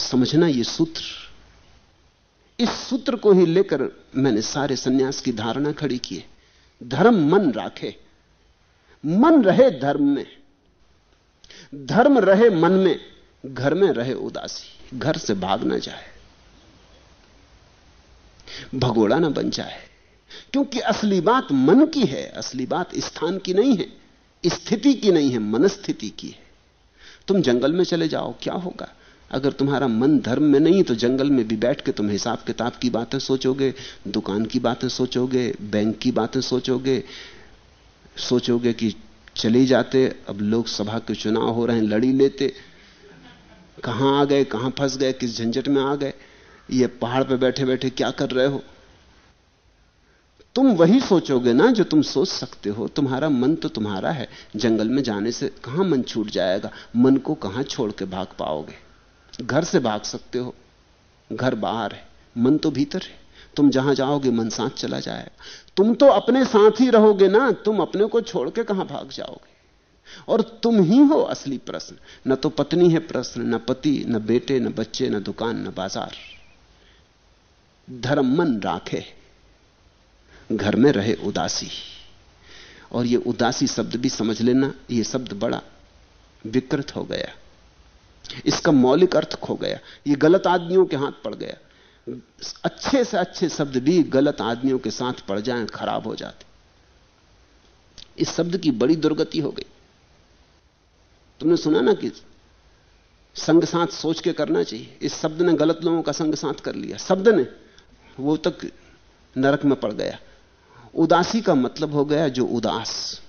समझना यह सूत्र। इस सूत्र को ही लेकर मैंने सारे सन्यास की धारणा खड़ी की है। धर्म मन राखे। मन रहे धर्म में। धर्म रहे मन में। घर में रहे उदासी। घर से भाग ना जाए। भगोड़ा ना बन जाए। क्योंकि असली बात मन की है, असली बात स्थान की नहीं है, स्थिति की नहीं है, मनस्थिति की है। तुम जंगल में चले जाओ, क्या होगा? अगर तुम्हारा मन धर्म में नहीं तो जंगल में भी बैठ के तुम हिसाब किताब की बातें सोचोगे, दुकान की बातें सोचोगे, बैंक की बातें सोचोगे सोचोगे कि चले जाते, अब लोकसभा के चुनाव हो रहे हैं, लड़ी लेते। कहाँ आ गए, कहाँ फंस गए, किस झंझट में आ गए? ये पहाड़ पे बैठे बैठे क्या कर रहे हो? तुम वही सोचोगे ना जो तुम सोच सकते हो। तुम्हारा मन तो तुम्हारा है। जंगल में जाने से कहाँ मन छूट जाएगा? मन को कहाँ छोड़ के भाग पाओगे? घर से भाग सकते हो। घर बाहर है। मन तो भीतर है। तुम जहाँ जाओगे, मन साथ चला जाएगा। तुम तो अपने साथ ही रहोगे ना। तुम अपने को छोड़ के कहाँ भाग जाओगे? और तुम ही हो असली प्रश्न। न तो पत्नी है प्रश्न, न पति, न बेटे, न बच्चे, न दुकान, न बाज़ार। धर्म मन राखे घर में रहे उदासी। और ये उदासी शब्द भी समझ लेना, ये शब्द बड़ा विकृत हो गया। इसका मौलिक अर्थ खो गया। ये गलत आदमियों के हाथ पड़ गया। अच्छे से अच्छे शब्द भी गलत आदमियों के साथ पड़ जाएँ, खराब हो जाते। इस शब्द की बड़ी दुर्गति हो गई। तुमने सुना ना कि संग साथ सोच के करना चाहिए। इस शब्द ने गलत लोगों का संग साथ कर लिया। शब्द ने वो तक नरक में पड़ गया। उदासी का मतलब हो गया जो उदास।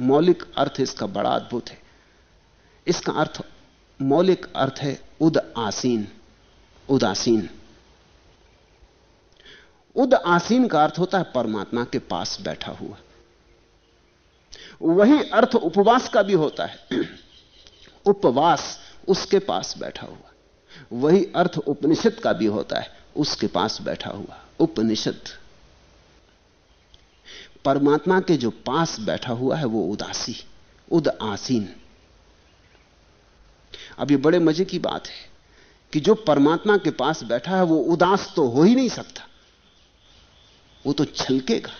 मौलिक अर्थ इसका बड़ा अद्भुत है। इसका अर्थ, मौलिक अर्थ है उद आसीन उदासीन उद आसीन का अर्थ होता है परमात्मा के पास बैठा हुआ। वही अर्थ उपवास का भी होता है। उपवास उसके पास बैठा हुआ। वही अर्थ उपनिषद का भी होता है, उसके पास बैठा हुआ। उपनिषद। परमात्मा के जो पास बैठा हुआ है, वो उदासी उद आसीन अब ये बड़े मज़े की बात है कि जो परमात्मा के पास बैठा है, वो उदास तो हो ही नहीं सकता। वो तो छलकेगा,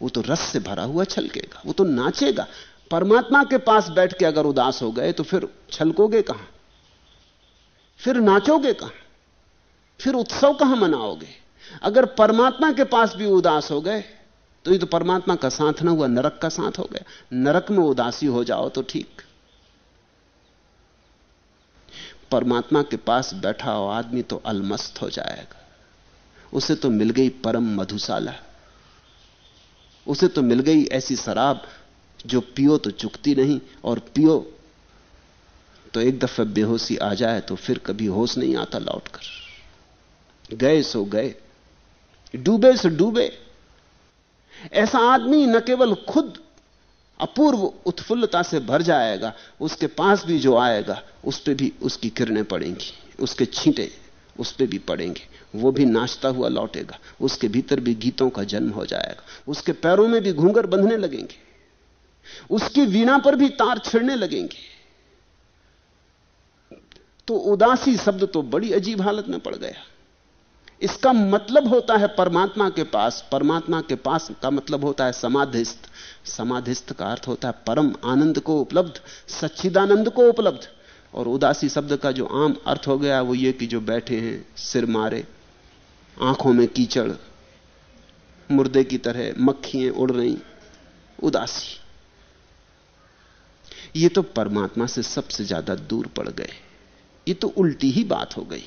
वो तो रस से भरा हुआ छलकेगा, वो तो नाचेगा। परमात्मा के पास बैठ के अगर उदास हो गए तो फिर छलकोगे कहाँ? फिर नाचोगे कहाँ? फिर उत्सव कहाँ मनाओगे? अगर परमात्मा के पास भी उदास हो गए तो ये तो परमात्मा का साथ ना हुआ, नरक का साथ हो गया। नरक में उदासी हो जाओ तो ठीक। परमात्मा के पास बैठा हो आदमी तो अलमस्त हो जाएगा। उसे तो मिल गई परम मधुशाला। उसे तो मिल गई ऐसी शराब जो पियो तो चुकती नहीं, और पियो तो एक दफे बेहोशी आ जाए तो फिर कभी होश नहीं आता लौटकर। गए सो गए। डूबे से डूबे। ऐसा आदमी न केवल खुद अपूर्व उत्फुल्लता से भर जाएगा, उसके पास भी जो आएगा, उस पर भी उसकी किरणें पड़ेंगी, उसके छींटे उस पर भी पड़ेंगे, वो भी नाचता हुआ लौटेगा, उसके भीतर भी गीतों का जन्म हो जाएगा, उसके पैरों में भी घूंगर बंधने लगेंगे, उसकी वीणा पर भी तार छिड़ने लगेंगे। तो उदासी शब्द तो बड़ी अजीब हालत में पड़ गया। इसका मतलब होता है परमात्मा के पास, परमात्मा के पास का मतलब होता है समाधिस्थ। समाधिस्थ का अर्थ होता है परम, आनंद को उपलब्ध, सच्चिदानंद को उपलब्ध। और उदासी शब्द का जो आम अर्थ हो गया वो ये कि जो बैठे हैं, सिर मारे, आँखों में कीचड़, मुर्दे की तरह मक्खियाँ उड़ रही, उदासी। ये तो परमात्मा से सबसे ज़्यादा दूर पड़ गए। ये तो उल्टी ही बात हो गई।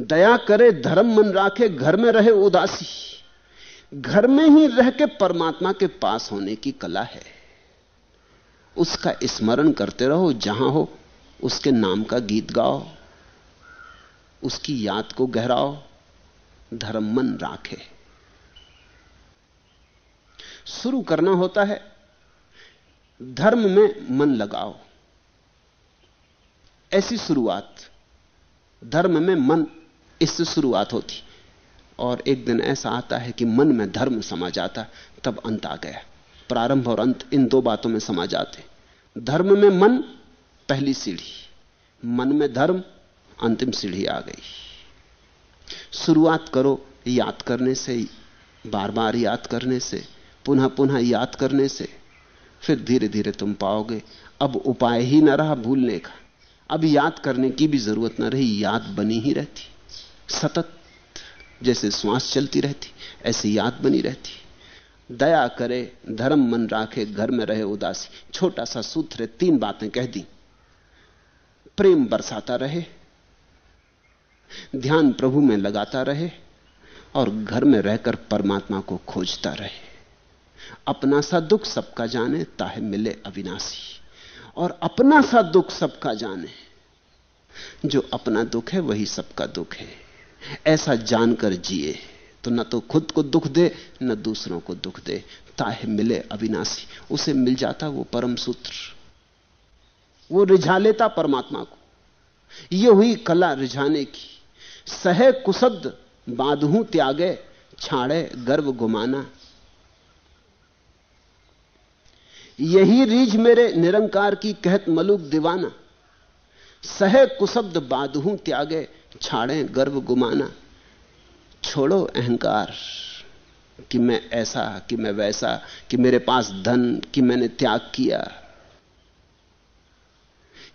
दया करे, धर्म मन राखे, घर में रहे उदासी। घर में ही रह के परमात्मा के पास होने की कला है। उसका स्मरण करते रहो, जहाँ हो, उसके नाम का गीत गाओ, उसकी याद को गहराओ, धर्म मन राखे। शुरू करना होता है, धर्म में मन लगाओ। ऐसी शुरुआत, धर्म में मन इससे शुरुआत होती। और एक दिन ऐसा आता है कि मन में धर्म समा जाता, तब अंत आ गया। प्रारंभ और अंत इन दो बातों में समा जाते। धर्म में मन, पहली सीढ़ी। मन में धर्म, अंतिम सीढ़ी आ गई। शुरुआत करो याद करने से बार बार याद करने से, पुनः पुनः याद करने से, फिर धीरे धीरे तुम पाओगे, अब उपाय ही ना रहा भूलने का। अब याद करने की भी ज़रूरत ना रही, याद बनी ही रहती। सतत। जैसे श्वास चलती रहती, ऐसी याद बनी रहती। दया करे, धर्म मन राखे, घर में रहे उदासी। छोटा सा सूत्र, तीन बातें कह दी। प्रेम बरसाता रहे। ध्यान प्रभु में लगाता रहे। और घर में रहकर परमात्मा को खोजता रहे। अपना सा दुख सबका जाने, ताहे मिले अविनाशी। और अपना सा दुख सबका जाने। जो अपना दुख है, वही सबका दुख है। ऐसा जानकर जिए तो न तो खुद को दुख दे, न दूसरों को दुख दे। ताहे मिले अविनाशी, उसे मिल जाता वो परम सूत्र। वो रिझा लेता परमात्मा को। ये हुई कला रिझाने की। सह कुशब्द बांधू त्यागे, छाड़े गर्व गुमाना। यही रीझ मेरे निरंकार की कहत मलुक दीवाना। सह कुशब्द बादहू त्यागे छाड़े गर्व गुमाना। छोड़ो अहंकार कि मैं ऐसा, कि मैं वैसा, कि मेरे पास धन, कि मैंने त्याग किया,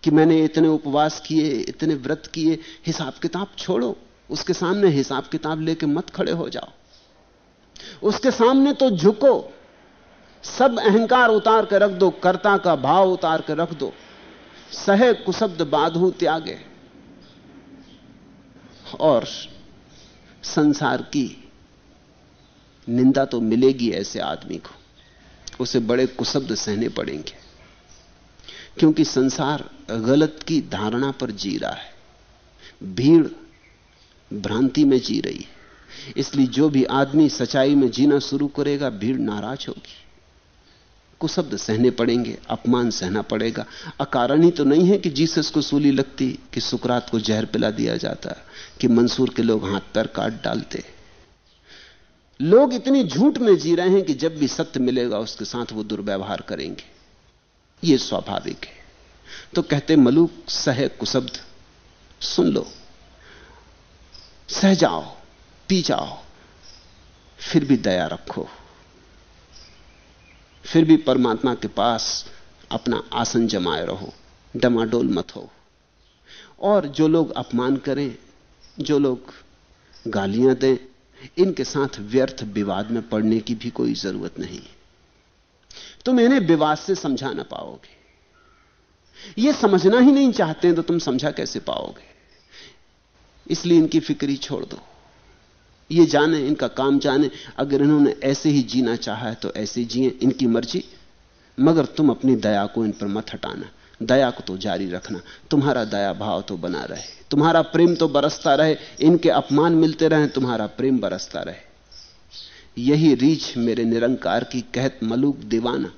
कि मैंने इतने उपवास किए, इतने व्रत किए, हिसाब किताब छोड़ो। उसके सामने हिसाब किताब लेके मत खड़े हो जाओ। उसके सामने तो झुको। सब अहंकार उतार कर रख दो, कर्ता का भाव उतार कर रख दो। सहे कुशब्द बाधु त्यागे। और संसार की निंदा तो मिलेगी ऐसे आदमी को। उसे बड़े कुशब्द सहने पड़ेंगे। क्योंकि संसार गलत की धारणा पर जी रहा है। भीड़ भ्रांति में जी रही है। इसलिए जो भी आदमी सच्चाई में जीना शुरू करेगा, भीड़ नाराज़ होगी। कुशब्द सहने पड़ेंगे, अपमान सहना पड़ेगा। अकारण ही तो नहीं है कि जीसस को सूली लगती, कि सुकरात को जहर पिला दिया जाता, कि मंसूर के लोग हाथ पैर काट डालते। लोग इतनी झूठ में जी रहे हैं कि जब भी सत्य मिलेगा, उसके साथ वो दुर्व्यवहार करेंगे। ये स्वाभाविक है। तो कहते, मलूक, सह कुशब्द, सुन लो। सह जाओ, पी जाओ। फिर भी दया रखो। फिर भी परमात्मा के पास अपना आसन जमाए रहो, डमाडोल मत हो। और जो लोग अपमान करें, जो लोग गालियाँ दें, इनके साथ व्यर्थ विवाद में पड़ने की भी कोई ज़रूरत नहीं। तुम इन्हें विवाद से समझा ना पाओगे। ये समझना ही नहीं चाहते तो तुम समझा कैसे पाओगे? इसलिए इनकी फिक्री छोड़ दो। ये जाने, इनका काम जाने। अगर इन्होंने ऐसे ही जीना चाहा है तो ऐसे जिए, इनकी मर्ज़ी। मगर तुम अपनी दया को इन पर मत हटाना। दया को तो जारी रखना। तुम्हारा दया भाव तो बना रहे। तुम्हारा प्रेम तो बरसता रहे। इनके अपमान मिलते रहे, तुम्हारा प्रेम बरसता रहे। यही रीछ मेरे निरंकार की कहत मलूक दीवाना।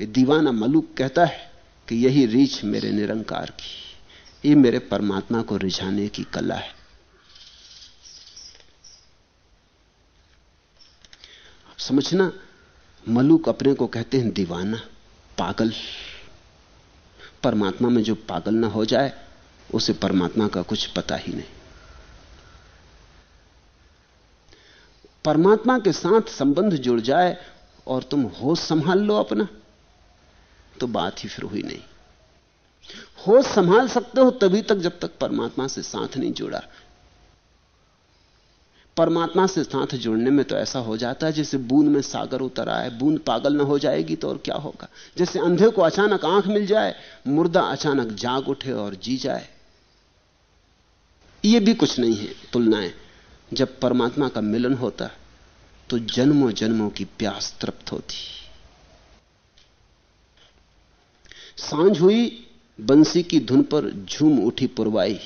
दीवाना मलूक कहता है कि यही रीछ मेरे निरंकार की। ये मेरे परमात्मा को रिझाने की कला है। समझना। मलूक अपने को कहते हैं, दीवाना, पागल। परमात्मा में जो पागल ना हो जाए, उसे परमात्मा का कुछ पता ही नहीं। परमात्मा के साथ संबंध जुड़ जाए और तुम होश संभाल लो अपना तो बात ही फिर हुई नहीं। होश संभाल सकते हो तभी तक जब तक परमात्मा से साथ नहीं जुड़ा। परमात्मा से साथ जुड़ने में तो ऐसा हो जाता है जैसे बूंद में सागर उतर आए, बूंद पागल ना हो जाएगी तो और क्या होगा? जैसे अंधे को अचानक आँख मिल जाए, मुर्दा अचानक जाग उठे और जी जाए। यह भी कुछ नहीं है तुलनाएँ। जब परमात्मा का मिलन होता तो जन्मों जन्मों की प्यास तृप्त होती। साँझ हुई, बंसी की धुन पर झूम उठी पुरवाई।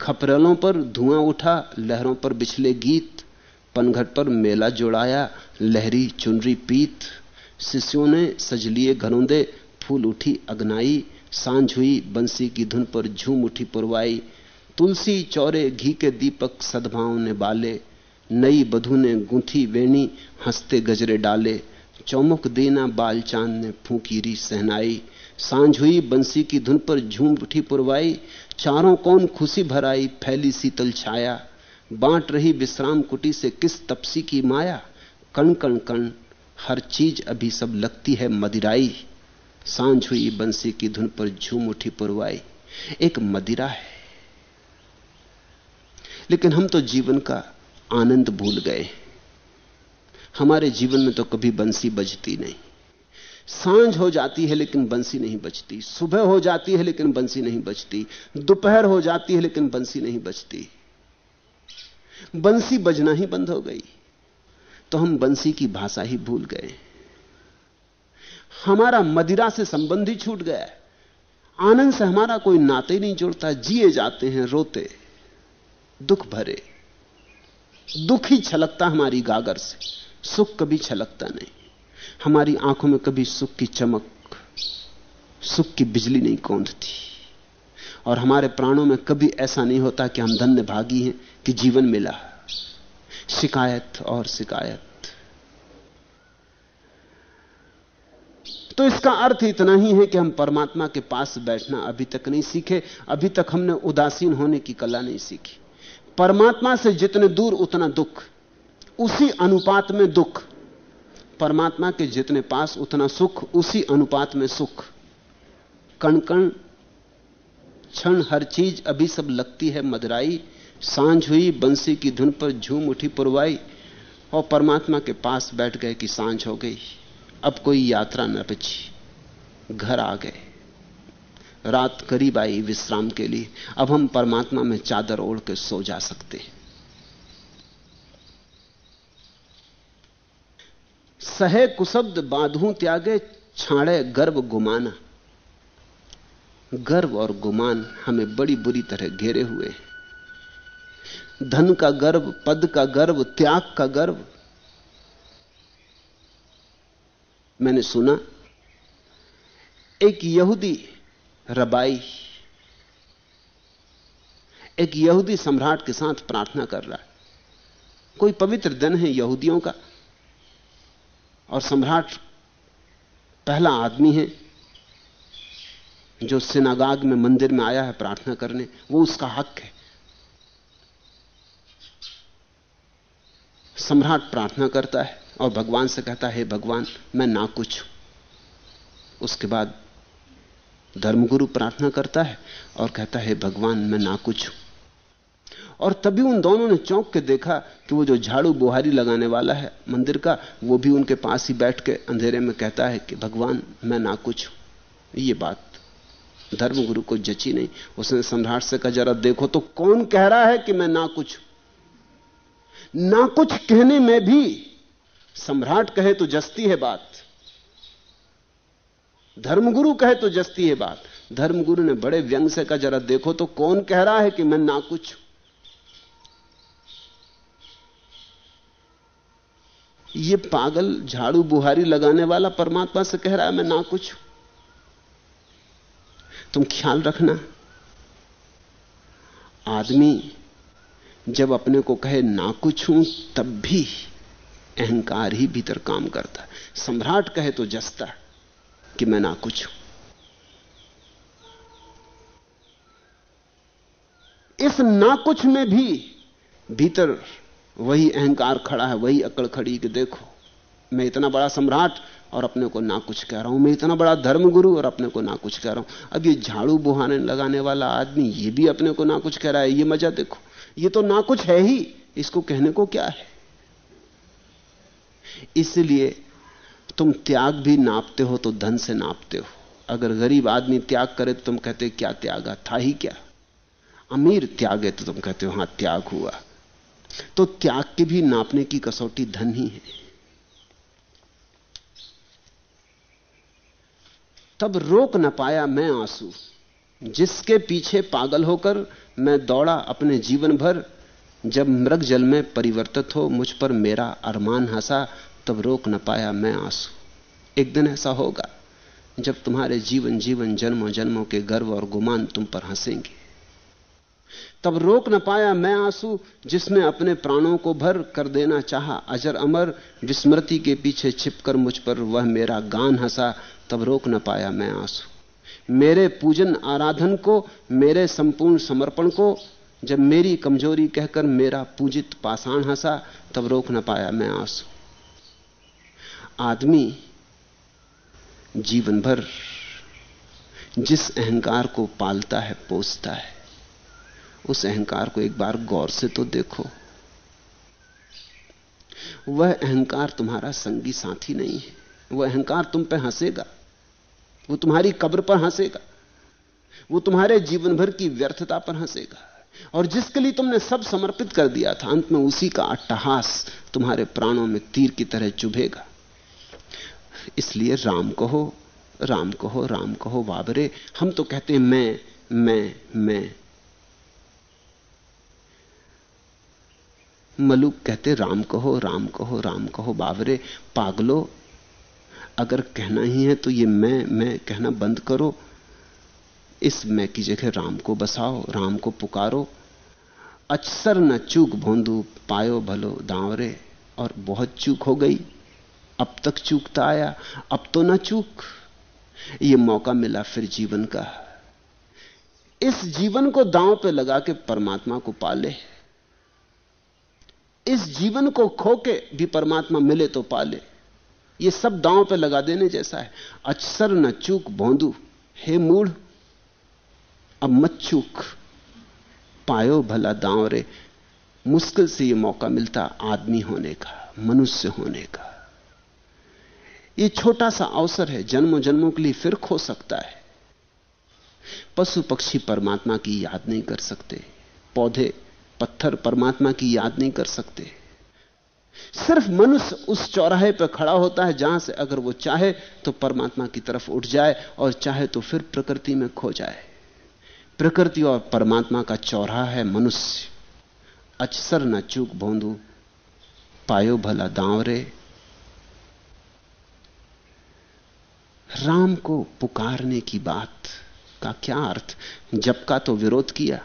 खपरेलों पर धुआँ उठा, लहरों पर बिछले गीत, पनघट पर मेला जोड़ाया, लहरी चुनरी पीत। शिष्यों ने सजलिए घरोंदे फूल उठी अगनाई, साँझ हुई बंसी की धुन पर झूम उठी पुरवाई। तुलसी चौरे घी के दीपक सद्भाव ने बाले, नई बधू ने गूंथी वेणी, हँसते गजरे डाले। चौमुख देना बाल चाँद ने फूकीरी सहनाई। साँझ हुई बंसी की धुन पर झूम उठी पुरवाई चारों कौन खुशी भराई, फैली शीतल छाया। बांट रही विश्राम कुटी से किस तपसी की माया? कण कण कण, हर चीज़ अभी सब लगती है मदिराई। साँझ हुई बंसी की धुन पर झूम उठी पुरवाई। एक मदिरा है। लेकिन हम तो जीवन का आनंद भूल गए। हमारे जीवन में तो कभी बंसी बजती नहीं। साँझ हो जाती है लेकिन बंसी नहीं बचती सुबह हो जाती है लेकिन बंसी नहीं बचती दोपहर हो जाती है लेकिन बंसी नहीं बचती बंसी बजना ही बंद हो गई तो हम बंसी की भाषा ही भूल गए। हमारा मदिरा से संबंध ही छूट गया। आनंद से हमारा कोई नाते नहीं जुड़ता, जिए जाते हैं, रोते, दुख भरे। दुख ही छलकता हमारी गागर से, सुख कभी छलकता नहीं। हमारी आँखों में कभी सुख की चमक, सुख की बिजली नहीं कौंधती। और हमारे प्राणों में कभी ऐसा नहीं होता कि हम धन्य भागी हैं, कि जीवन मिला। शिकायत और शिकायत। तो इसका अर्थ इतना ही है कि हम परमात्मा के पास बैठना अभी तक नहीं सीखे, अभी तक हमने उदासीन होने की कला नहीं सीखी। परमात्मा से जितने दूर उतना दुख, उसी अनुपात में दुख। परमात्मा के जितने पास उतना सुख, उसी अनुपात में सुख। कण कण क्षण हर चीज़, अभी सब लगती है मदराई। साँझ हुई, बंसी की धुन पर झूम उठी पुरवाई और परमात्मा के पास बैठ गए कि साँझ हो गई। अब कोई यात्रा न बची। घर आ गए। रात करीब आई विश्राम के लिए। अब हम परमात्मा में चादर ओढ़ के सो जा सकते हैं। सहे कुशब्द बाधू त्यागे, छाड़े गर्व गुमाना। गर्व और गुमान हमें बड़ी बुरी तरह घेरे हुए धन का गर्व, पद का गर्व, त्याग का गर्व। मैंने सुना, एक यहूदी रबाई, एक यहूदी सम्राट के साथ प्रार्थना कर रहा है। कोई पवित्र दिन है यहूदियों का? और सम्राट पहला आदमी है जो सिनागाग में मंदिर में आया है प्रार्थना करने, वो उसका हक है। सम्राट प्रार्थना करता है और भगवान से कहता है भगवान, मैं ना कुछ उसके बाद धर्मगुरु प्रार्थना करता है और कहता है, भगवान, मैं ना कुछ और तभी उन दोनों ने चौंक के देखा कि वो जो झाड़ू बुहारी लगाने वाला है मंदिर का, वो भी उनके पास ही बैठ के अंधेरे में कहता है कि, भगवान, मैं ना कुछ ये बात धर्मगुरु को जची नहीं। उसने सम्राट से कहा, जरा देखो तो कौन कह रहा है कि मैं ना कुछ ना कुछ कहने में भी सम्राट कहे तो जस्ती है बात। धर्मगुरु कहे तो जस्ती है बात। धर्मगुरु ने बड़े व्यंग से कहा, जरा देखो तो कौन कह रहा है कि मैं ना कुछ ये पागल झाड़ू बुहारी लगाने वाला परमात्मा से कह रहा है, मैं ना कुछ तुम ख्याल रखना। आदमी जब अपने को कहे, ना कुछ हूँ, तब भी अहंकार ही भीतर काम करता सम्राट कहे तो जसता कि मैं ना कुछ हूँ। इस ना कुछ में भी भीतर वही अहंकार खड़ा है, वही अकड़ खड़ी कि देखो, मैं इतना बड़ा सम्राट और अपने को ना कुछ कह रहा हूँ। मैं इतना बड़ा धर्मगुरु और अपने को ना कुछ कह रहा हूँ। अब ये झाड़ू बुहाने लगाने वाला आदमी, ये भी अपने को ना कुछ कह रहा है, ये मज़ा देखो। ये तो ना कुछ है ही, इसको कहने को क्या है? इसलिए तुम त्याग भी नापते हो तो धन से नापते हो। अगर गरीब आदमी त्याग करे तो तुम कहते क्या त्यागा? था ही क्या? अमीर त्यागे तो तुम कहते हो, हाँ, त्याग हुआ। तो त्याग के भी नापने की कसौटी धन ही है। तब रोक न पाया मैं आँसू। जिसके पीछे पागल होकर मैं दौड़ा अपने जीवन भर, जब मृग जल में परिवर्तित हो मुझ पर मेरा अरमान हंसा, तब रोक न पाया मैं आँसू। एक दिन ऐसा होगा, जब तुम्हारे जीवन जीवन जन्मों जन्मों के गर्व और गुमान तुम पर हंसेंगे। तब रोक न पाया मैं आँसू जिसमें अपने प्राणों को भर कर देना चाहा। अजर अमर, विस्मृति के पीछे छिपकर मुझ पर वह मेरा गान हंसा, तब रोक न पाया मैं आँसू। मेरे पूजन आराधन को, मेरे संपूर्ण समर्पण को, जब मेरी कमज़ोरी कहकर मेरा पूजित पाषाण हंसा, तब रोक न पाया मैं आँसू। आदमी जीवन भर जिस अहंकार को पालता है, पोसता है। उस अहंकार को एक बार गौर से तो देखो। वह अहंकार तुम्हारा संगी साथी नहीं है। वह अहंकार तुम पे हंसेगा। वो तुम्हारी कब्र पर हंसेगा। वो तुम्हारे जीवन भर की व्यर्थता पर हंसेगा। और जिसके लिए तुमने सब समर्पित कर दिया था, अंत में उसी का अट्टहास तुम्हारे प्राणों में तीर की तरह चुभेगा। इसलिए राम कहो राम कहो राम कहो, बाबरे, हम तो कहते हैं मैं मैं मैं। मलुक कहते, राम कहो राम कहो राम कहो बाबरे पागलो, अगर कहना ही है तो ये मैं मैं कहना बंद करो। इस मैं की जगह राम को बसाओ, राम को पुकारो। अक्सर न चूक भोंदू, पायो भलो दावरे, और बहुत चूक हो गई। अब तक चूकता आया, अब तो ना चूक। ये मौका मिला फिर जीवन का। इस जीवन को दांव पे लगा के परमात्मा को पाले। इस जीवन को खो के भी परमात्मा मिले तो पाले। ये सब दांव पे लगा देने जैसा है। अक्सर न चूक भोंदू। हे मूढ़, अब मत चूक। पायो भला दांव रे। मुश्किल से ये मौका मिलता आदमी होने का, मनुष्य होने का। ये छोटा सा अवसर है जन्मों जन्मों के लिए फिर खो सकता है। पशु पक्षी परमात्मा की याद नहीं कर सकते। पौधे पत्थर परमात्मा की याद नहीं कर सकते। सिर्फ़ मनुष्य उस चौराहे पर खड़ा होता है जहाँ से अगर वो चाहे तो परमात्मा की तरफ़ उठ जाए और चाहे तो फिर प्रकृति में खो जाए। प्रकृति और परमात्मा का चौराहा है मनुष्य। अचसर न चूक भोंदू, पायो भला दावरे। राम को पुकारने की बात का क्या अर्थ? जब का तो विरोध किया।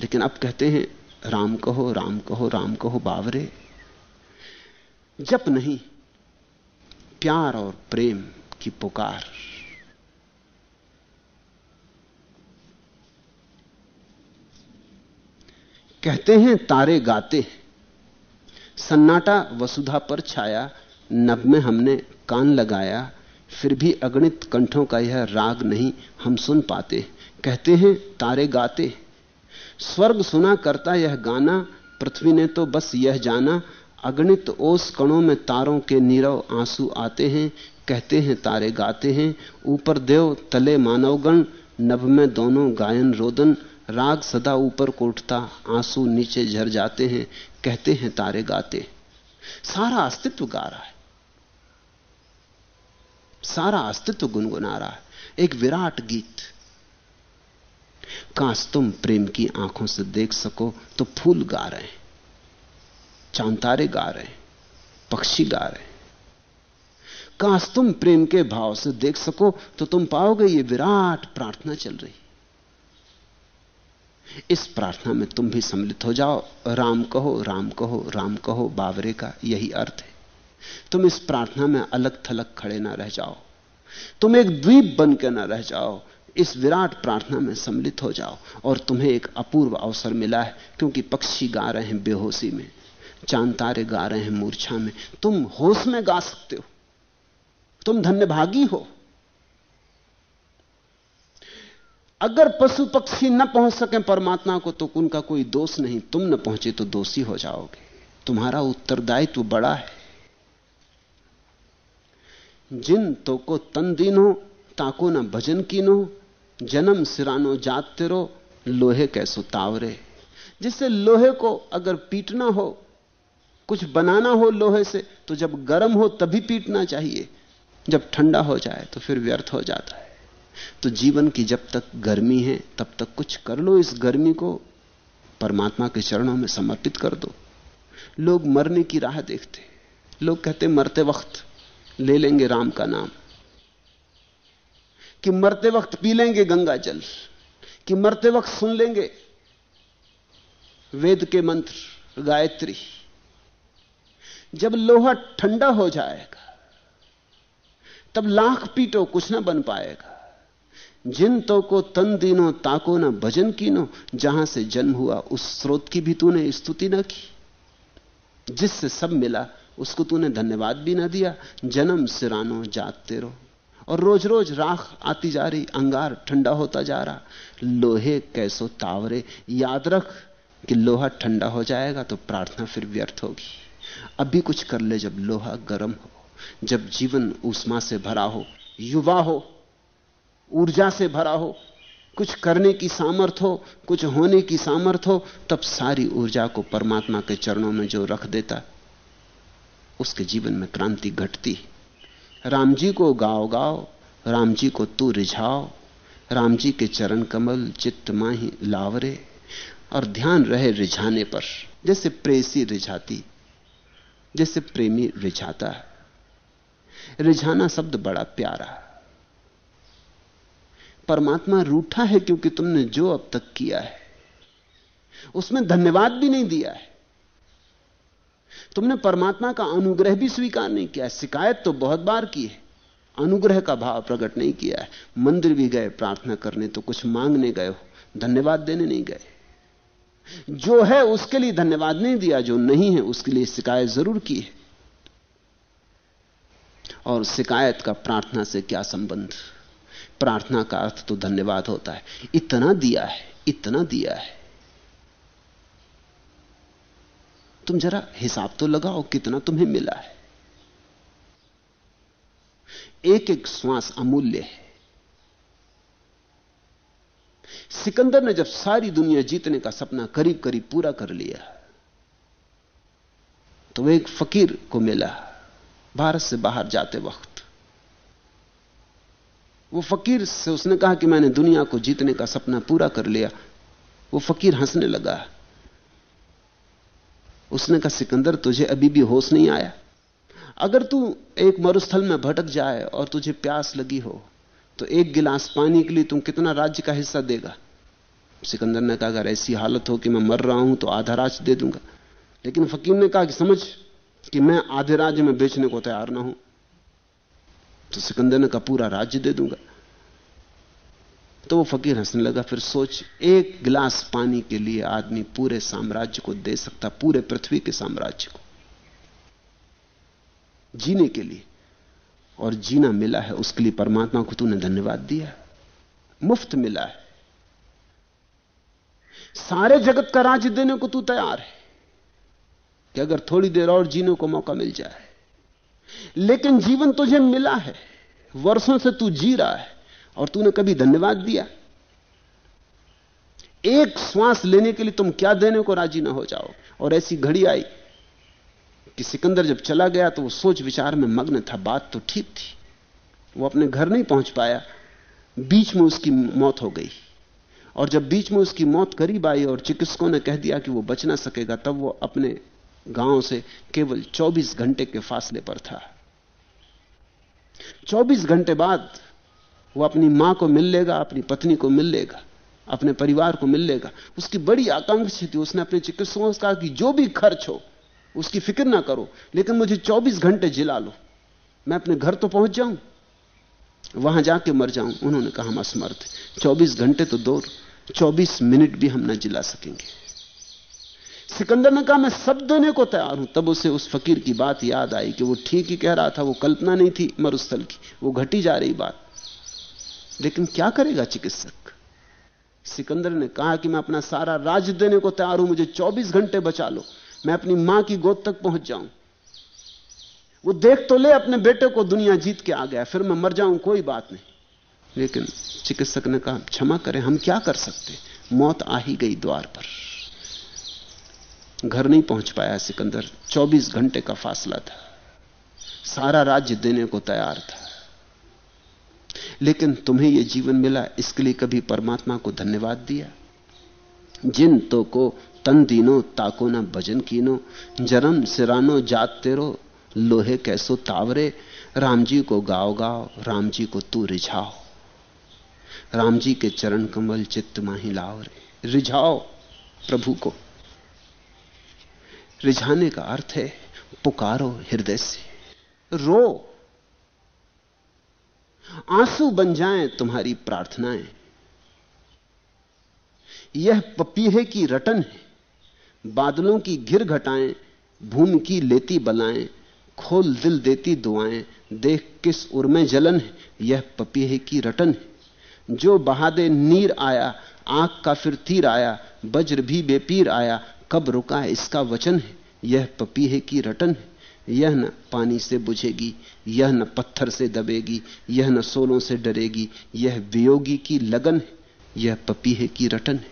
लेकिन अब कहते हैं, राम कहो राम कहो राम कहो, बावरे। जप नहीं, प्यार और प्रेम की पुकार। कहते हैं, तारे गाते सन्नाटा वसुधा पर छाया, नभ में हमने कान लगाया, फिर भी अगणित कंठों का यह राग नहीं हम सुन पाते। कहते हैं, तारे गाते स्वर्ग सुना करता यह गाना, पृथ्वी ने तो बस यह जाना। अगणित ओस कणों में तारों के नीरव आँसू आते हैं, कहते हैं तारे गाते हैं। ऊपर देव तले मानवगण, नभ में दोनों गायन रोदन। राग सदा ऊपर कोटता, आँसू नीचे झर जाते हैं, कहते हैं तारे गाते। सारा अस्तित्व गा रहा है। सारा अस्तित्व गुनगुना रहा है। एक विराट गीत। काश तुम प्रेम की आँखों से देख सको तो फूल गा रहे हैं, चांतारे गा रहे हैं, पक्षी गा रहे हैं। काश तुम प्रेम के भाव से देख सको तो तुम पाओगे ये विराट प्रार्थना चल रही इस प्रार्थना में तुम भी सम्मिलित हो जाओ। राम कहो राम कहो राम कहो, बावरे का यही अर्थ है। तुम इस प्रार्थना में अलग थलग खड़े ना रह जाओ। तुम एक द्वीप बन के ना रह जाओ। इस विराट प्रार्थना में सम्मिलित हो जाओ और तुम्हें एक अपूर्व अवसर मिला है, क्योंकि पक्षी गा रहे हैं बेहोशी में चाँद तारे गा रहे हैं मूर्छा में। तुम होश में गा सकते हो। तुम धन्यभागी हो। अगर पशु पक्षी न पहुँच सके परमात्मा को तो उनका कोई दोष नहीं। तुम न पहुँचे तो दोषी हो जाओगे। तुम्हारा उत्तरदायित्व बड़ा है। जिन तो को तन दीनो, ताको न भजन कीनो जन्म सिरानो जात तेरो, लोहे कैसो तावरे। जिससे लोहे को अगर पीटना हो, कुछ बनाना हो लोहे से तो जब गर्म हो तभी पीटना चाहिए। जब ठंडा हो जाए तो फिर व्यर्थ हो जाता है। तो जीवन की जब तक गर्मी है, तब तक कुछ कर लो इस गर्मी को। परमात्मा के चरणों में समर्पित कर दो। लोग मरने की राह देखते। लोग कहते, मरते वक्त ले लेंगे राम का नाम। कि मरते वक्त पी लेंगे गंगा जल, कि मरते वक्त सुन लेंगे वेद के मंत्र, गायत्री। जब लोहा ठंडा हो जाएगा, तब लाख पीटो कुछ ना बन पाएगा। जिन तो को तन दीनो, ताको ना भजन कीनो, जहाँ से जन्म हुआ, उस स्रोत की भी तूने स्तुति ना की। जिससे सब मिला, उसको तूने धन्यवाद भी ना दिया, जन्म सिरानो जात तेरो और रोज रोज राख आती जा रही, अंगार ठंडा होता जा रहा। लोहे कैसो तावरे, याद रख कि लोहा ठंडा हो जाएगा तो प्रार्थना फिर व्यर्थ होगी। अभी कुछ कर ले जब लोहा गर्म हो, जब जीवन ऊष्मा से भरा हो, युवा हो, ऊर्जा से भरा हो, कुछ करने की सामर्थ हो, कुछ होने की सामर्थ हो, तब सारी ऊर्जा को परमात्मा के चरणों में जो रख देता, उसके जीवन में क्रांति घटती। राम जी को गाओ गाओ राम जी को तू रिझाओ। राम जी के चरण कमल चित्त माही लावरे और ध्यान रहे रिझाने पर। जैसे प्रेसी रिझाती, जैसे प्रेमी रिझाता है। रिझाना शब्द बड़ा प्यारा परमात्मा रूठा है क्योंकि तुमने जो अब तक किया है, उसमें धन्यवाद भी नहीं दिया है। तुमने परमात्मा का अनुग्रह भी स्वीकार नहीं किया, शिकायत तो बहुत बार की है। अनुग्रह का भाव प्रकट नहीं किया है। मंदिर भी गए, प्रार्थना करने तो कुछ मांगने गए हो, धन्यवाद देने नहीं गए। जो है उसके लिए धन्यवाद नहीं दिया, जो नहीं है उसके लिए शिकायत ज़रूर की है। और शिकायत का प्रार्थना से क्या संबंध? प्रार्थना का अर्थ तो धन्यवाद होता है। इतना दिया है, इतना दिया है। तुम जरा हिसाब तो लगाओ कितना तुम्हें मिला है। एक एक श्वास अमूल्य है। सिकंदर ने जब सारी दुनिया जीतने का सपना करीब करीब पूरा कर लिया तो वह एक फकीर को मिला भारत से बाहर जाते वक्त। वो फकीर से उसने कहा कि मैंने दुनिया को जीतने का सपना पूरा कर लिया। वो फकीर हंसने लगा। उसने कहा, सिकंदर, तुझे अभी भी होश नहीं आया? अगर तू एक मरुस्थल में भटक जाए और तुझे प्यास लगी हो तो एक गिलास पानी के लिए तुम कितना राज्य का हिस्सा देगा? सिकंदर ने कहा, अगर ऐसी हालत हो कि मैं मर रहा हूँ तो आधा राज्य दे दूँगा। लेकिन फकीर ने कहा कि समझ कि मैं आधे राज्य में बेचने को तैयार ना हूँ। तो सिकंदर ने कहा, पूरा राज्य दे दूँगा। तो वो फकीर हंसने लगा, फिर सोच, एक गिलास पानी के लिए आदमी पूरे साम्राज्य को दे सकता, पूरे पृथ्वी के साम्राज्य को। जीने के लिए। और जीना मिला है, उसके लिए परमात्मा को तूने धन्यवाद दिया मुफ़्त मिला है। सारे जगत का राज्य देने को तू तैयार है। कि अगर थोड़ी देर और जीने को मौका मिल जाए। लेकिन जीवन तुझे मिला है। वर्षों से तू जी रहा है। और तूने कभी धन्यवाद दिया? एक श्वास लेने के लिए तुम क्या देने को राज़ी ना हो जाओ? और ऐसी घड़ी आई कि सिकंदर जब चला गया तो वो सोच विचार में मग्न था। बात तो ठीक थी। वो अपने घर नहीं पहुँच पाया। बीच में उसकी मौत हो गई। और जब बीच में उसकी मौत करीब आई और चिकित्सकों ने कह दिया कि वो बच ना सकेगा, तब वो अपने गाँव से केवल 24 घंटे के फासले पर था। 24 घंटे बाद वो अपनी माँ को मिल लेगा, अपनी पत्नी को मिल लेगा, अपने परिवार को मिल लेगा। उसकी बड़ी आकांक्षा थी उसने अपने चिकित्सकों से कहा कि जो भी खर्च हो, उसकी फ़िक्र ना करो, लेकिन मुझे 24 घंटे जिला लो। मैं अपने घर तो पहुँच जाऊँ, वहाँ जाके मर जाऊँ, उन्होंने कहा हम असमर्थ 24 घंटे तो दूर 24 मिनट भी हम ना जिला सकेंगे। सिकंदर ने कहा, मैं सब देने को तैयार हूँ। तब उसे उस फकीर की बात याद आई कि वो ठीक ही कह रहा था, वो कल्पना नहीं थी मरुस्थल की, वो घटी जा रही बात। लेकिन क्या करेगा चिकित्सक? सिकंदर ने कहा कि मैं अपना सारा राज देने को तैयार हूँ, मुझे 24 घंटे बचा लो। मैं अपनी माँ की गोद तक पहुँच जाऊँ। वो देख तो ले अपने बेटे को दुनिया जीत के आ गया, फिर मैं मर जाऊँ, कोई बात नहीं। लेकिन चिकित्सक ने कहा, क्षमा करें, हम क्या कर सकते? मौत आ ही गई द्वार पर। घर नहीं पहुँच पाया सिकंदर 24 घंटे का फासला था। सारा राज्य देने को तैयार था। लेकिन तुम्हें यह जीवन मिला, इसके लिए कभी परमात्मा को धन्यवाद दिया। जिन तो को तन दीनो, ताको ना भजन कीनो जरम सिरानो जात तेरो, लोहे कैसो तावरे, राम जी को गाओ गाओ, राम जी को तू रिझाओ। राम जी के चरण कमल चित्त माही लाओ रे रिझाओ प्रभु को। रिझाने का अर्थ है, पुकारो हृदय से। रो। आँसू बन जाएँ तुम्हारी प्रार्थनाएँ। यह पपीहे की रटन है। बादलों की घिर घटाएँ, भूमि की लेती बलाएँ, खोल दिल देती दुआएँ, देख किस उर में जलन है। यह पपीहे की रटन है। जो बहादे नीर आया आँख का फिर तीर आया वज्र भी बेपीर आया, कब रुका इसका वचन है। यह पपीहे की रटन है। यह न पानी से बुझेगी, यह न पत्थर से दबेगी, यह न सोलों से डरेगी। यह वियोगी की लगन है, यह पपीहे की रटन है।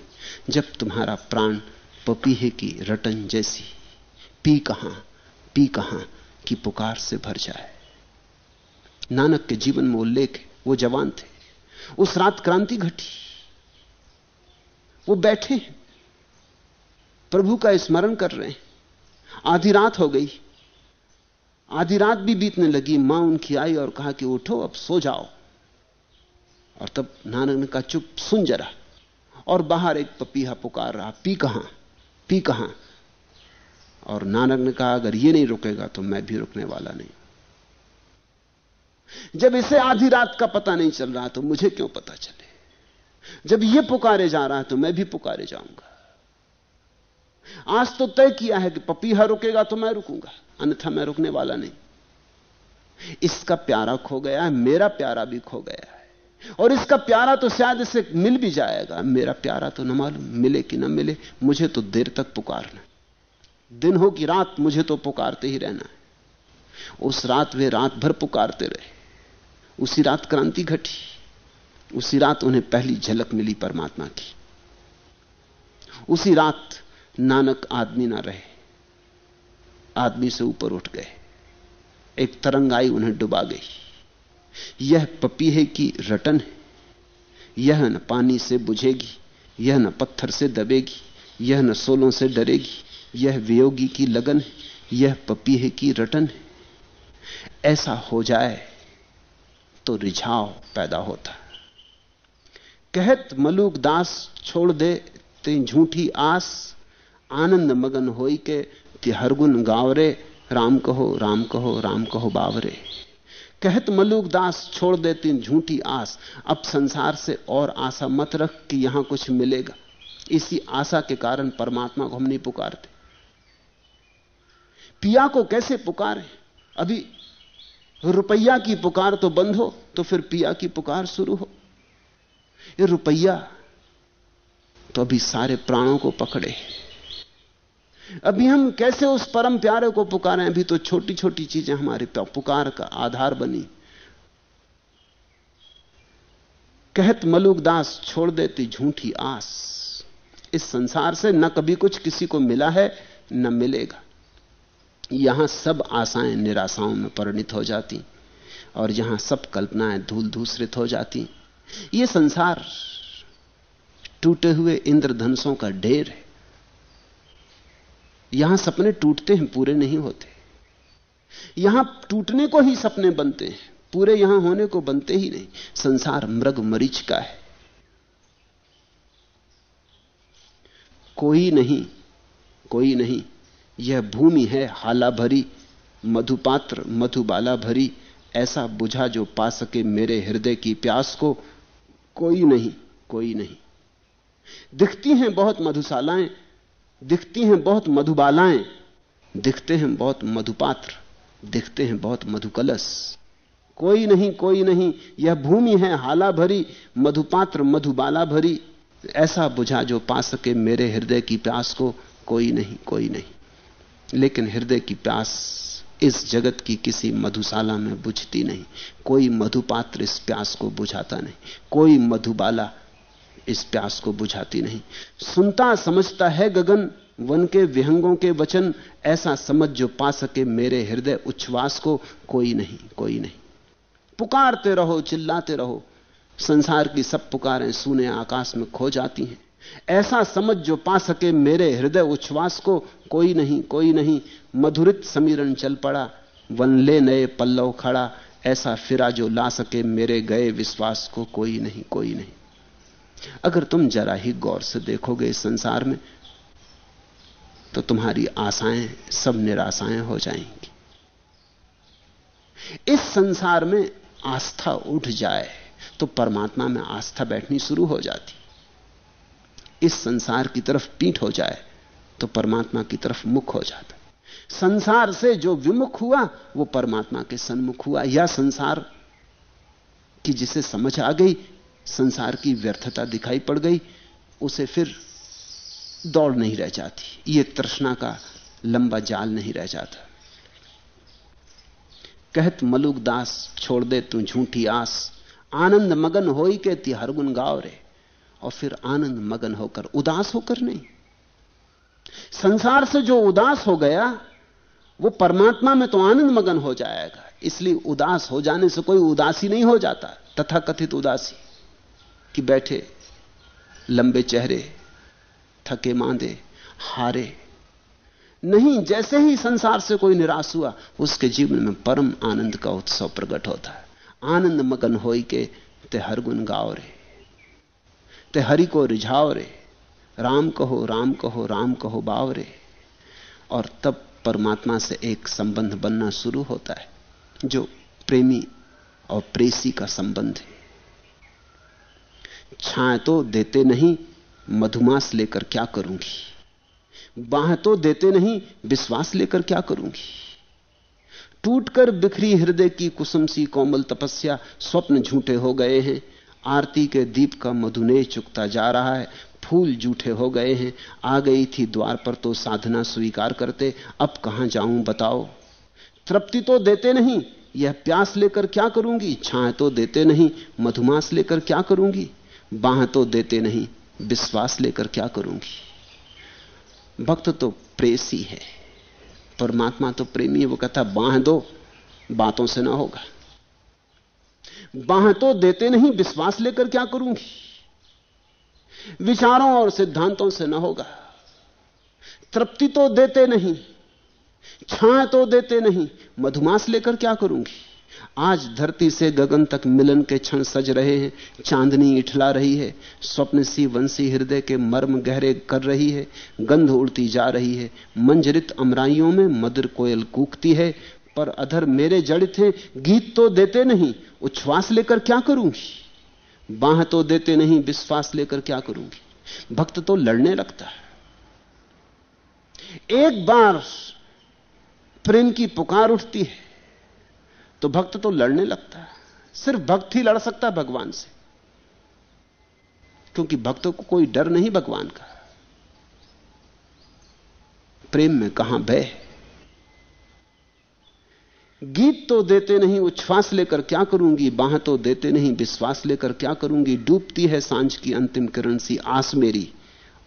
जब तुम्हारा प्राण पपीहे की रटन जैसी, पी कहाँ पी कहाँ की पुकार से भर जाए। नानक के जीवन में उल्लेख वो जवान थे। उस रात क्रांति घटी। वो बैठे प्रभु का स्मरण कर रहे हैं। आधी रात हो गई। आधी रात भी बीतने लगी, माँ उनकी आई और कहा कि उठो, अब सो जाओ। और तब नानक ने कहा, चुप, सुन जरा। और बाहर एक पपीहा पुकार रहा, पी कहाँ पी कहाँ? और नानक ने कहा, अगर ये नहीं रुकेगा तो मैं भी रुकने वाला नहीं। जब इसे आधी रात का पता नहीं चल रहा तो मुझे क्यों पता चले? जब ये पुकारे जा रहा है तो मैं भी पुकारे जाऊँगा। आज तो तय किया है कि पपीहा रुकेगा तो मैं रुकूँगा। अन्यथा मैं रुकने वाला नहीं। इसका प्यारा खो गया है, मेरा प्यारा भी खो गया है। और इसका प्यारा तो शायद इसे मिल भी जाएगा। मेरा प्यारा तो न मालूम, मिले कि ना मिले, मुझे तो देर तक पुकारना दिन हो कि रात, मुझे तो पुकारते ही रहना है। उस रात वे रात भर पुकारते रहे। उसी रात क्रांति घटी। उसी रात उन्हें पहली झलक मिली परमात्मा की। उसी रात नानक आदमी ना रहे। आदमी से ऊपर उठ गए। एक तरंग आई, उन्हें डुबा गई। यह पपीहे की रटन है। यह न पानी से बुझेगी, यह न पत्थर से दबेगी, यह न सोलों से डरेगी। यह वियोगी की लगन है, यह पपीहे की रटन है। ऐसा हो जाए तो रिझाव पैदा होता। कहत मलूक दास छोड़ दे, ते झूठी आस, आनंद मगन होई के हरगुन गावरे, राम कहो राम कहो राम कहो बावरे। कहत मलूक दास, छोड़ देती झूठी आस। अब संसार से और आशा मत रख कि यहाँ कुछ मिलेगा। इसी आशा के कारण परमात्मा को हम नहीं पुकारते। पिया को कैसे पुकारे? अभी रुपया की पुकार तो बंद हो तो फिर पिया की पुकार शुरू हो। ये रुपया तो अभी सारे प्राणों को पकड़े अभी हम कैसे उस परम प्यारे को पुकारें? अभी तो छोटी छोटी चीज़ें हमारे पुकार का आधार बनी। कहत मलुक दास, छोड़ देती झूठी आस। इस संसार से न कभी कुछ किसी को मिला है, न मिलेगा। यहाँ सब आशाएँ निराशाओं में परिणित हो जाती, और यहाँ सब कल्पनाएँ धूल धूसरित हो जाती। ये संसार टूटे हुए इंद्रधनुषों का ढेर है। यहाँ सपने टूटते हैं, पूरे नहीं होते। यहाँ टूटने को ही सपने बनते हैं, पूरे यहाँ होने को बनते ही नहीं। संसार मृग मरीच का है। कोई नहीं कोई नहीं, यह भूमि है हाला भरी, मधुपात्र, मधुबाला भरी, ऐसा बुझा जो पा सके मेरे हृदय की प्यास को। कोई नहीं कोई नहीं। दिखती हैं बहुत मधुशालाएँ दिखती हैं बहुत मधुबालाएँ, दिखते हैं बहुत मधुपात्र, दिखते हैं बहुत मधुकलश कोई नहीं कोई नहीं, यह भूमि है हाला भरी, मधुपात्र, मधुबाला भरी। ऐसा बुझा जो पा सके मेरे हृदय की प्यास को, कोई नहीं कोई नहीं। लेकिन हृदय की प्यास इस जगत की किसी मधुशाला में बुझती नहीं। कोई मधुपात्र इस प्यास को बुझाता नहीं। कोई मधुबाला इस प्यास को बुझाती नहीं। सुनता, समझता है गगन, वन के विहंगों के वचन, ऐसा समझ जो पा सके मेरे हृदय उच्छ्वास को, कोई नहीं कोई नहीं। पुकारते रहो, चिल्लाते रहो, संसार की सब पुकारें सुने आकाश में खो जाती हैं। ऐसा समझ जो पा सके मेरे हृदय उच्छ्वास को, कोई नहीं कोई नहीं, मधुरित समीरण चल पड़ा, वन ले नए पल्लव खड़ा, ऐसा फिरा जो ला सके मेरे गए विश्वास को, कोई नहीं कोई नहीं। अगर तुम जरा ही गौर से देखोगे इस संसार में तो तुम्हारी आशाएँ सब निराशाएँ हो जाएँगी। इस संसार में आस्था उठ जाए तो परमात्मा में आस्था बैठनी शुरू हो जाती। इस संसार की तरफ़ पीठ हो जाए तो परमात्मा की तरफ़ मुख हो जाता। संसार से जो विमुख हुआ, वो परमात्मा के सन्मुख हुआ। या संसार की जिसे समझ आ गई संसार की व्यर्थता दिखाई पड़ गई, उसे फिर दौड़ नहीं रह जाती। ये तृष्णा का लंबा जाल नहीं रह जाता। कहत मलुक दास, छोड़ दे तू झूठी आस। आनंद मगन होई के ती हरगुन गाव रे। और फिर आनंद मगन होकर उदास होकर नहीं। संसार से जो उदास हो गया, वो परमात्मा में तो आनंद मगन हो जाएगा। इसलिए उदास हो जाने से कोई उदासी नहीं हो जाता तथा कथित उदासी। कि बैठे, लंबे चेहरे, थके मांदे, हारे। नहीं, जैसे ही संसार से कोई निराश हुआ, उसके जीवन में परम आनंद का उत्सव प्रकट होता है। आनंद मगन होई के ते हर गुण गाओ रे ते हरि को रिझाओ रे राम कहो राम कहो राम कहो बाव रे और तब परमात्मा से एक संबंध बनना शुरू होता है, जो प्रेमी और प्रेसी का संबंध है। छाए तो देते नहीं, मधुमास लेकर क्या करूँगी? बाह तो देते नहीं, विश्वास लेकर क्या करूँगी? टूटकर बिखरी हृदय की कुसुम सी कोमल तपस्या स्वप्न झूठे हो गए हैं। आरती के दीप का मधुने चुकता जा रहा है। फूल जूठे हो गए हैं। आ गई थी द्वार पर तो साधना स्वीकार करते। अब कहाँ जाऊँ बताओ? तृप्ति तो देते नहीं, यह प्यास लेकर क्या करूँगी? छाए तो देते नहीं, मधुमास लेकर क्या करूँगी? बाह तो देते नहीं, विश्वास लेकर क्या करूँगी? भक्त तो प्रेसी है, परमात्मा तो प्रेमी है, वो कहता, बाह दो, बातों से ना होगा। बाह तो देते नहीं, विश्वास लेकर क्या करूँगी? विचारों और सिद्धांतों से ना होगा। तृप्ति तो देते नहीं छाए तो देते नहीं, मधुमास लेकर क्या करूँगी? आज धरती से गगन तक मिलन के क्षण सज रहे हैं, चांदनी इठला रही है, स्वप्न सी वंशी हृदय के मर्म गहरे कर रही है, गंध उड़ती जा रही है, मंजरित अमराइयों में मधुर कोयल कूकती है, पर अधर मेरे जड़ित हैं, गीत तो देते नहीं, उच्छ्वास लेकर क्या करूँगी? बाह तो देते नहीं, विश्वास लेकर क्या करूँगी? भक्त तो लड़ने लगता है। एक बार प्रेम की पुकार उठती है तो भक्त तो लड़ने लगता है। सिर्फ़ भक्त ही लड़ सकता है भगवान से। क्योंकि भक्तों को कोई डर नहीं भगवान का। प्रेम में कहाँ भय गीत तो देते नहीं, उच्छ्वास लेकर क्या करूँगी? बाह तो देते नहीं, विश्वास लेकर क्या करूँगी? डूबती है साँझ की अंतिम किरण सी आस मेरी।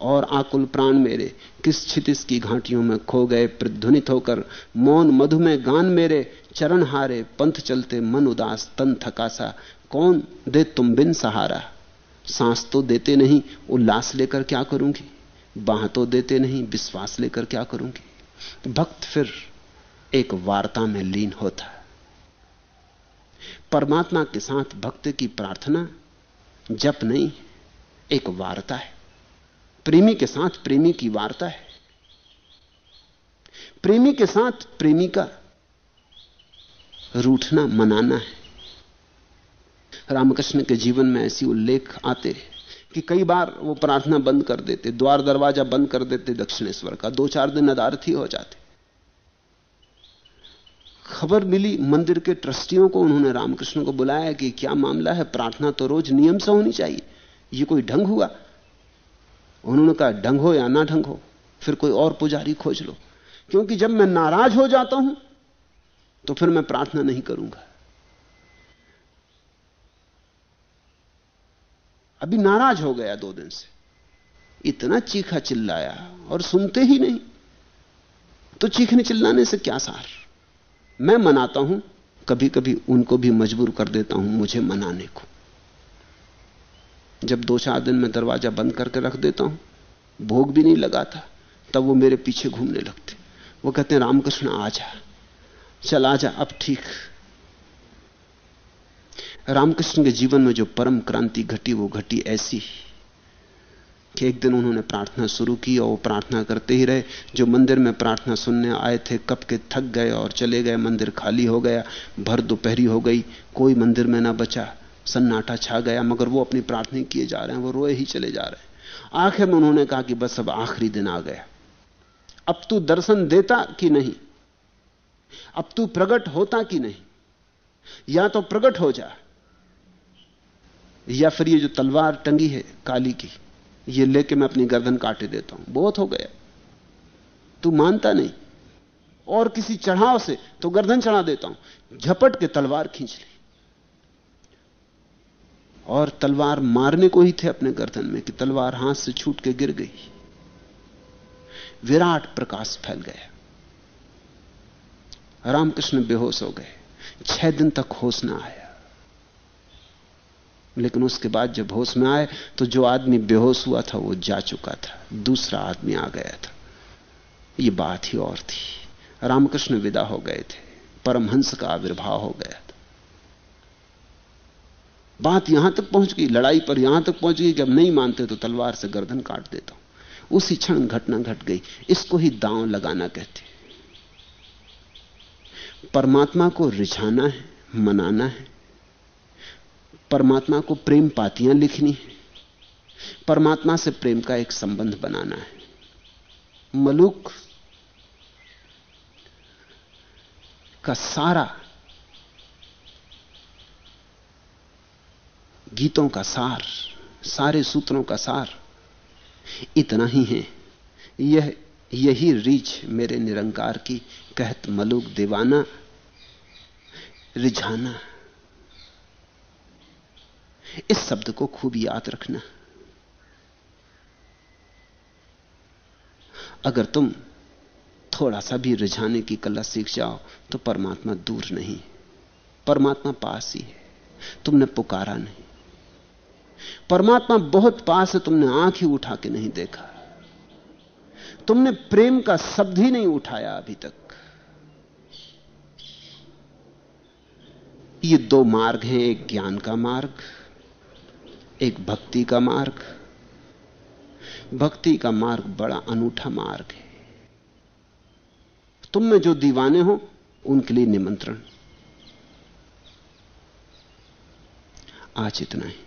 और आकुल प्राण मेरे, किस छितिस की घाटियों में खो गए, प्रध्वनित होकर, मौन मधु में गान मेरे, चरण हारे, पंथ चलते मन उदास, तन थकासा, कौन दे तुम बिन सहारा? सांस तो देते नहीं, उल्लास लेकर क्या करूँगी? बाह तो देते नहीं, विश्वास लेकर क्या करूँगी? भक्त फिर एक वार्ता में लीन होता। परमात्मा के साथ भक्त की प्रार्थना जप नहीं, एक वार्ता है। प्रेमी के साथ प्रेमी की वार्ता है। प्रेमी के साथ प्रेमी का रूठना, मनाना है। रामकृष्ण के जीवन में ऐसी उल्लेख आते कि कई बार वो प्रार्थना बंद कर देते, द्वार दरवाज़ा बंद कर देते दक्षिणेश्वर का। दो चार दिन अदारथी हो जाते। खबर मिली मंदिर के ट्रस्टियों को, उन्होंने रामकृष्ण को बुलाया कि क्या मामला है? प्रार्थना तो रोज नियम से होनी चाहिए। ये कोई ढंग हुआ? उन्होंने कहा ढंग हो या ना ढंग हो, फिर कोई और पुजारी खोज लो। क्योंकि जब मैं नाराज़ हो जाता हूँ तो फिर मैं प्रार्थना नहीं करूँगा। अभी नाराज़ हो गया दो दिन से। इतना चीखा चिल्लाया और सुनते ही नहीं। तो चीखने चिल्लाने से क्या सार? मैं मनाता हूँ कभी कभी उनको भी मजबूर कर देता हूँ मुझे मनाने को। जब दो चार दिन में दरवाज़ा बंद करके रख देता हूँ, भोग भी नहीं लगाता तब वो मेरे पीछे घूमने लगते। वो कहते हैं, रामकृष्ण, आ जा। चल, आ जा, अब ठीक। रामकृष्ण के जीवन में जो परम क्रांति घटी, वो घटी ऐसी कि एक दिन उन्होंने प्रार्थना शुरू की और वो प्रार्थना करते ही रहे। जो मंदिर में प्रार्थना सुनने आए थे कब के थक गए और चले गए, मंदिर खाली हो गया, भर दोपहरी हो गई, कोई मंदिर में ना बचा। सन्नाटा छा गया, मगर वो अपनी प्रार्थना किए जा रहे हैं, वो रोए ही चले जा रहे हैं। आखिर में उन्होंने कहा कि बस अब आखिरी दिन आ गया। अब तू दर्शन देता कि नहीं? अब तू प्रकट होता कि नहीं? या तो प्रकट हो जा, या फिर ये जो तलवार टंगी है काली की, ये लेके मैं अपनी गर्दन काटे देता हूँ। बहुत हो गया। तू मानता नहीं? और किसी चढ़ाव से तो गर्दन चढ़ा देता हूँ। झपट के तलवार खींच ली। और तलवार मारने को ही थे अपने गर्दन में कि तलवार हाथ से छूट के गिर गई। विराट प्रकाश फैल गया। रामकृष्ण बेहोश हो गए। छह दिन तक होश ना आया। लेकिन उसके बाद जब होश में आए तो जो आदमी बेहोश हुआ था, वो जा चुका था। दूसरा आदमी आ गया था। ये बात ही और थी। रामकृष्ण विदा हो गए थे। परमहंस का आविर्भाव हो गया। बात यहाँ तक पहुँच गई, लड़ाई पर यहाँ तक पहुँच गई कि अब नहीं मानते तो तलवार से गर्दन काट देता हूँ। उसी क्षण घटना घट गई, इसको ही दांव लगाना कहते परमात्मा को रिझाना है, मनाना है। परमात्मा को प्रेम पातियाँ लिखनी है। परमात्मा से प्रेम का एक संबंध बनाना है। मलुक का सारा गीतों का सार, सारे सूत्रों का सार। इतना ही है। यह, यही रीच मेरे निरंकार की कहत मलुक दीवाना, रिझाना। इस शब्द को खूब याद रखना। अगर तुम थोड़ा सा भी रिझाने की कला सीख जाओ तो परमात्मा दूर नहीं। परमात्मा पास ही है। तुमने पुकारा नहीं। परमात्मा बहुत पास है, तुमने आँख ही उठा के नहीं देखा। तुमने प्रेम का शब्द ही नहीं उठाया अभी तक। ये दो मार्ग हैं, एक ज्ञान का मार्ग, एक भक्ति का मार्ग। भक्ति का मार्ग बड़ा अनूठा मार्ग है। तुम में जो दीवाने हो, उनके लिए निमंत्रण। आज इतना ही।